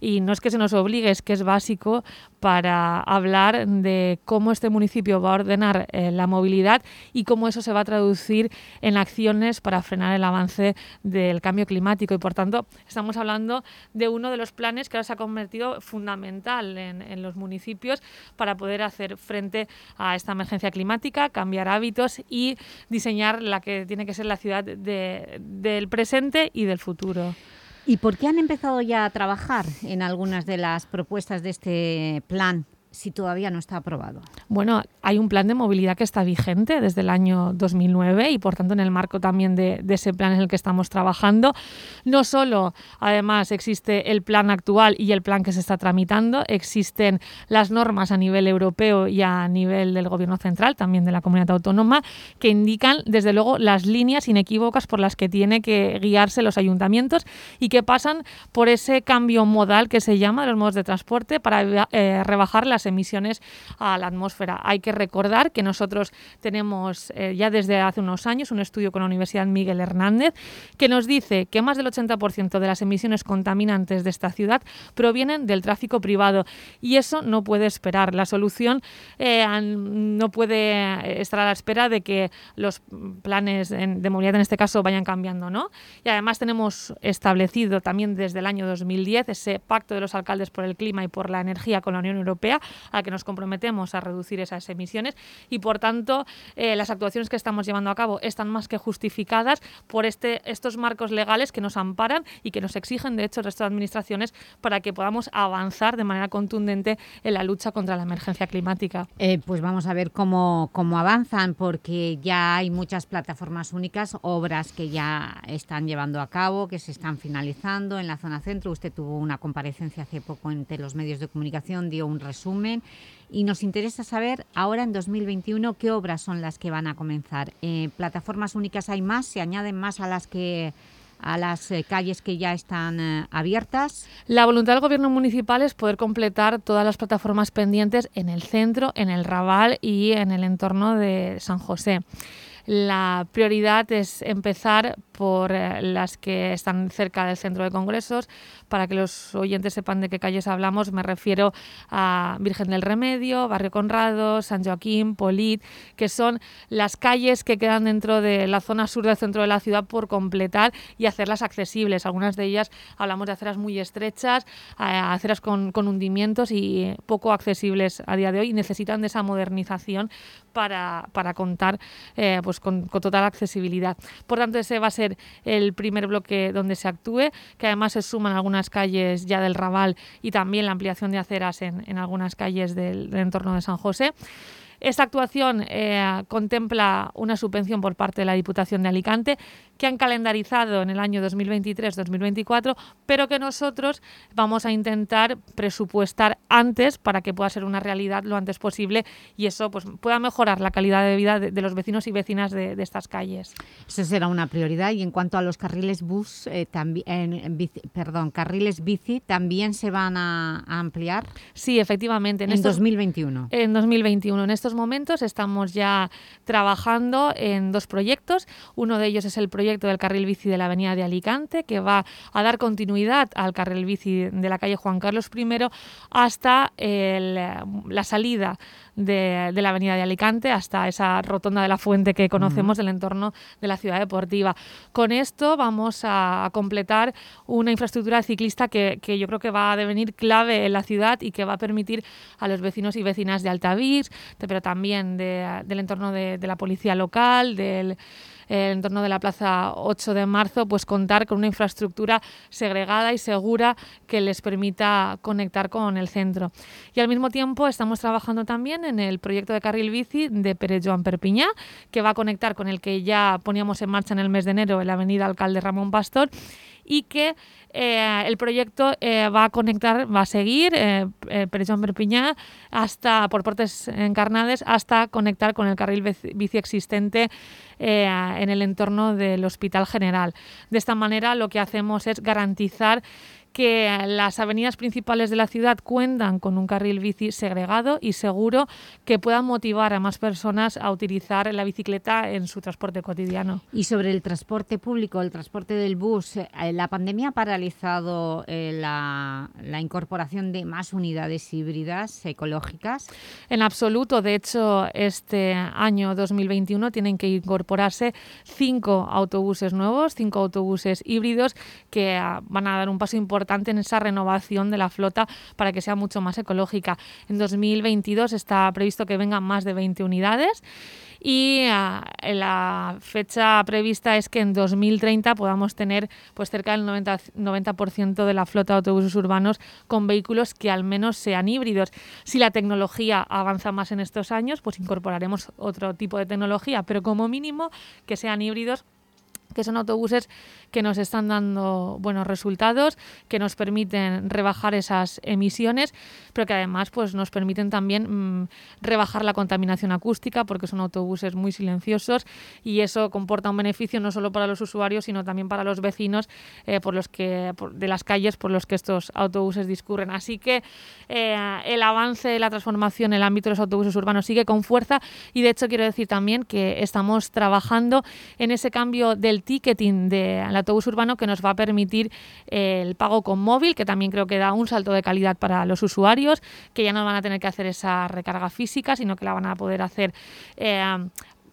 Y no es que se nos obligue, es que es básico para hablar de cómo este municipio va a ordenar eh, la movilidad y cómo eso se va a traducir en acciones para frenar el avance del cambio climático. Y por tanto estamos hablando de uno de los planes que ahora se ha convertido fundamental en, los municipios para poder hacer frente a esta emergencia climática, cambiar hábitos y diseñar la que tiene que ser la ciudad del presente y del futuro. ¿Y por qué han empezado ya a trabajar en algunas de las propuestas de este plan si todavía no está aprobado? Bueno, hay un plan de movilidad que está vigente desde el año 2009 y por tanto en el marco también de, ese plan en el que estamos trabajando. No solo, además, existe el plan actual y el plan que se está tramitando, existen las normas a nivel europeo y a nivel del Gobierno central, también de la comunidad autónoma, que indican desde luego las líneas inequívocas por las que tiene que guiarse los ayuntamientos y que pasan por ese cambio modal que se llama de los modos de transporte para eh, rebajar las emisiones a la atmósfera. Hay que recordar que nosotros tenemos eh, ya desde hace unos años un estudio con la Universidad Miguel Hernández que nos dice que más del 80% de las emisiones contaminantes de esta ciudad provienen del tráfico privado y eso no puede esperar. La solución eh, no puede estar a la espera de que los planes de movilidad en este caso vayan cambiando, ¿no? Y además tenemos establecido también desde el año 2010 ese pacto de los alcaldes por el clima y por la energía con la Unión Europea a que nos comprometemos a reducir esas emisiones y por tanto eh, las actuaciones que estamos llevando a cabo están más que justificadas por este, estos marcos legales que nos amparan y que nos exigen de hecho el resto de administraciones para que podamos avanzar de manera contundente en la lucha contra la emergencia climática. Eh, pues vamos a ver cómo, cómo avanzan porque ya hay muchas plataformas únicas, obras que ya están llevando a cabo, que se están finalizando en la zona centro. Usted tuvo una comparecencia hace poco entre los medios de comunicación, dio un resumen y nos interesa saber ahora en 2021 qué obras son las que van a comenzar. Eh, ¿Plataformas únicas hay más? ¿Se añaden más a las que a las eh, calles que ya están eh, abiertas? La voluntad del Gobierno municipal es poder completar todas las plataformas pendientes en el centro, en el Raval y en el entorno de San José. La prioridad es empezar por las que están cerca del centro de congresos, para que los oyentes sepan de qué calles hablamos, me refiero a Virgen del Remedio, Barrio Conrado, San Joaquín, Polit, que son las calles que quedan dentro de la zona sur del centro de la ciudad por completar y hacerlas accesibles. Algunas de ellas hablamos de aceras muy estrechas, aceras con, hundimientos y poco accesibles a día de hoy y necesitan de esa modernización para, contar eh, pues con, con total accesibilidad. Por tanto, ese va a ser el primer bloque donde se actúe, que además se suman algunas calles ya del Raval y también la ampliación de aceras en, en algunas calles del, del entorno de San José. Esta actuación eh, contempla una subvención por parte de la Diputación de Alicante que han calendarizado en el año 2023-2024, pero que nosotros vamos a intentar presupuestar antes para que pueda ser una realidad lo antes posible y eso pues, pueda mejorar la calidad de vida de, los vecinos y vecinas de, estas calles. Eso será una prioridad y en cuanto a los carriles bus, eh, también, perdón, carriles bici, ¿también se van a, ampliar? Sí, efectivamente. En, 2021. En 2021. En estos momentos estamos ya trabajando en dos proyectos. Uno de ellos es el proyecto del carril bici de la avenida de Alicante, que va a dar continuidad al carril bici de la calle Juan Carlos I hasta la salida de, la avenida de Alicante, hasta esa rotonda de la Fuente que conocemos del entorno de la ciudad deportiva. Con esto vamos a, completar una infraestructura ciclista que, yo creo que va a devenir clave en la ciudad y que va a permitir a los vecinos y vecinas de Altavís, pero también del entorno de la policía local, del en torno de la Plaza 8 de marzo, pues contar con una infraestructura segregada y segura que les permita conectar con el centro. Y al mismo tiempo estamos trabajando también en el proyecto de carril bici de Pérez Joan Perpiñá, que va a conectar con el que ya poníamos en marcha en el mes de enero en la avenida Alcalde Ramón Pastor y que eh, el proyecto eh, va a conectar, va a seguir eh, eh Perpiñá hasta por Portes Encarnades hasta conectar con el carril bici existente en el entorno del Hospital General. De esta manera lo que hacemos es garantizar que las avenidas principales de la ciudad cuentan con un carril bici segregado y seguro que pueda motivar a más personas a utilizar la bicicleta en su transporte cotidiano. Y sobre el transporte público, el transporte del bus, eh, ¿la pandemia ha paralizado eh, la, la incorporación de más unidades híbridas ecológicas? En absoluto. De hecho, este año 2021 tienen que incorporarse cinco autobuses nuevos, cinco autobuses híbridos que ah, van a dar un paso importante importante en esa renovación de la flota para que sea mucho más ecológica. En 2022 está previsto que vengan más de 20 unidades y ah, la fecha prevista es que en 2030 podamos tener pues cerca del 90%, 90 de la flota de autobuses urbanos con vehículos que al menos sean híbridos. Si la tecnología avanza más en estos años, pues incorporaremos otro tipo de tecnología, pero como mínimo que sean híbridos que son autobuses que nos están dando buenos resultados, que nos permiten rebajar esas emisiones, pero que además pues, nos permiten también mm, rebajar la contaminación acústica porque son autobuses muy silenciosos y eso comporta un beneficio no solo para los usuarios, sino también para los vecinos eh, por los que, de las calles por los que estos autobuses discurren. Así que eh, el avance, la transformación en el ámbito de los autobuses urbanos sigue con fuerza y de hecho quiero decir también que estamos trabajando en ese cambio del ticketing del autobús urbano que nos va a permitir eh, el pago con móvil, que también creo que da un salto de calidad para los usuarios, que ya no van a tener que hacer esa recarga física, sino que la van a poder hacer eh,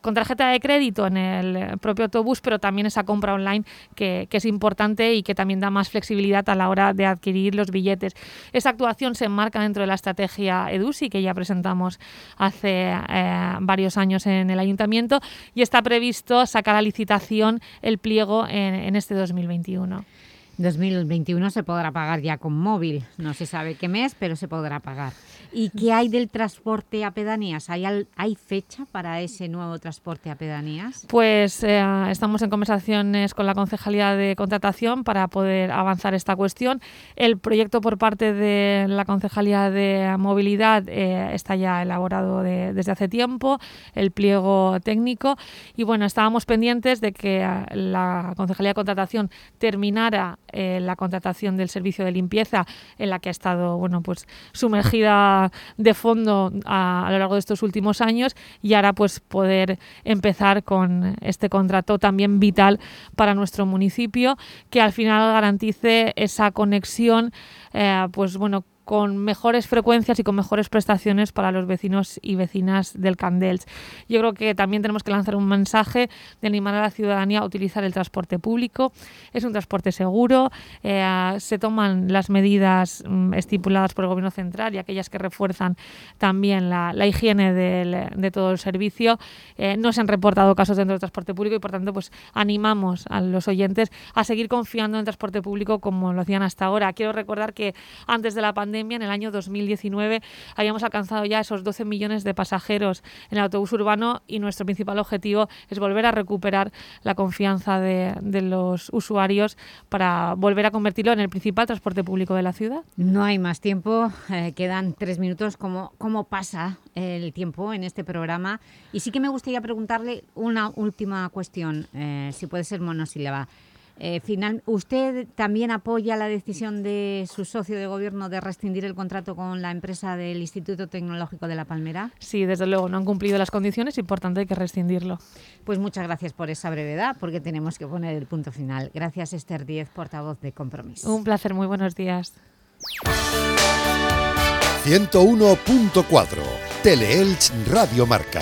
con tarjeta de crédito en el propio autobús, pero también esa compra online que, es importante y que también da más flexibilidad a la hora de adquirir los billetes. Esa actuación se enmarca dentro de la estrategia EDUSI que ya presentamos hace eh, varios años en el ayuntamiento y está previsto sacar a licitación el pliego en, en este 2021. 2021 se podrá pagar ya con móvil, no se sabe qué mes, pero se podrá pagar. ¿Y qué hay del transporte a pedanías? ¿Hay, hay fecha para ese nuevo transporte a pedanías? Pues eh, estamos en conversaciones con la Concejalía de Contratación para poder avanzar esta cuestión. El proyecto por parte de la Concejalía de Movilidad eh, está ya elaborado desde hace tiempo, el pliego técnico, y bueno, estábamos pendientes de que eh, la Concejalía de Contratación terminara la contratación del servicio de limpieza en la que ha estado bueno, pues, sumergida de fondo a, lo largo de estos últimos años y ahora pues poder empezar con este contrato también vital para nuestro municipio que al final garantice esa conexión eh, pues bueno con mejores frecuencias y con mejores prestaciones para los vecinos y vecinas del Candels. Yo creo que también tenemos que lanzar un mensaje de animar a la ciudadanía a utilizar el transporte público. Es un transporte seguro, eh, se toman las medidas mm, estipuladas por el Gobierno central y aquellas que refuerzan también la, higiene de todo el servicio. Eh, no se han reportado casos dentro del transporte público y por tanto pues animamos a los oyentes a seguir confiando en el transporte público como lo hacían hasta ahora. Quiero recordar que antes de la pandemia en el año 2019 habíamos alcanzado ya esos 12 millones de pasajeros en el autobús urbano y nuestro principal objetivo es volver a recuperar la confianza de, los usuarios para volver a convertirlo en el principal transporte público de la ciudad. No hay más tiempo, eh, quedan tres minutos. ¿Cómo, ¿Cómo pasa el tiempo en este programa? Y sí que me gustaría preguntarle una última cuestión, eh, si puede ser monosílaba. Eh, final, ¿Usted también apoya la decisión de su socio de gobierno de rescindir el contrato con la empresa del Instituto Tecnológico de La Palmera? Sí, desde luego, no han cumplido las condiciones y por tanto hay que rescindirlo. Pues muchas gracias por esa brevedad, porque tenemos que poner el punto final. Gracias Esther Díez, portavoz de Compromiso. Un placer, muy buenos días. 101.4 Teleelch Radio Marca.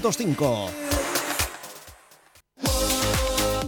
105.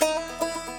Música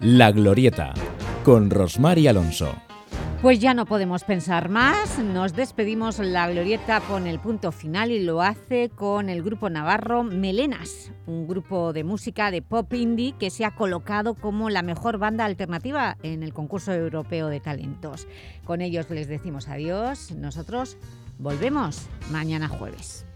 La Glorieta, con Rosmar y Alonso. Pues ya no podemos pensar más, nos despedimos, la Glorieta pone el punto final y lo hace con el grupo navarro Melenas, un grupo de música de pop indie que se ha colocado como la mejor banda alternativa en el concurso europeo de talentos. Con ellos les decimos adiós, nosotros volvemos mañana jueves.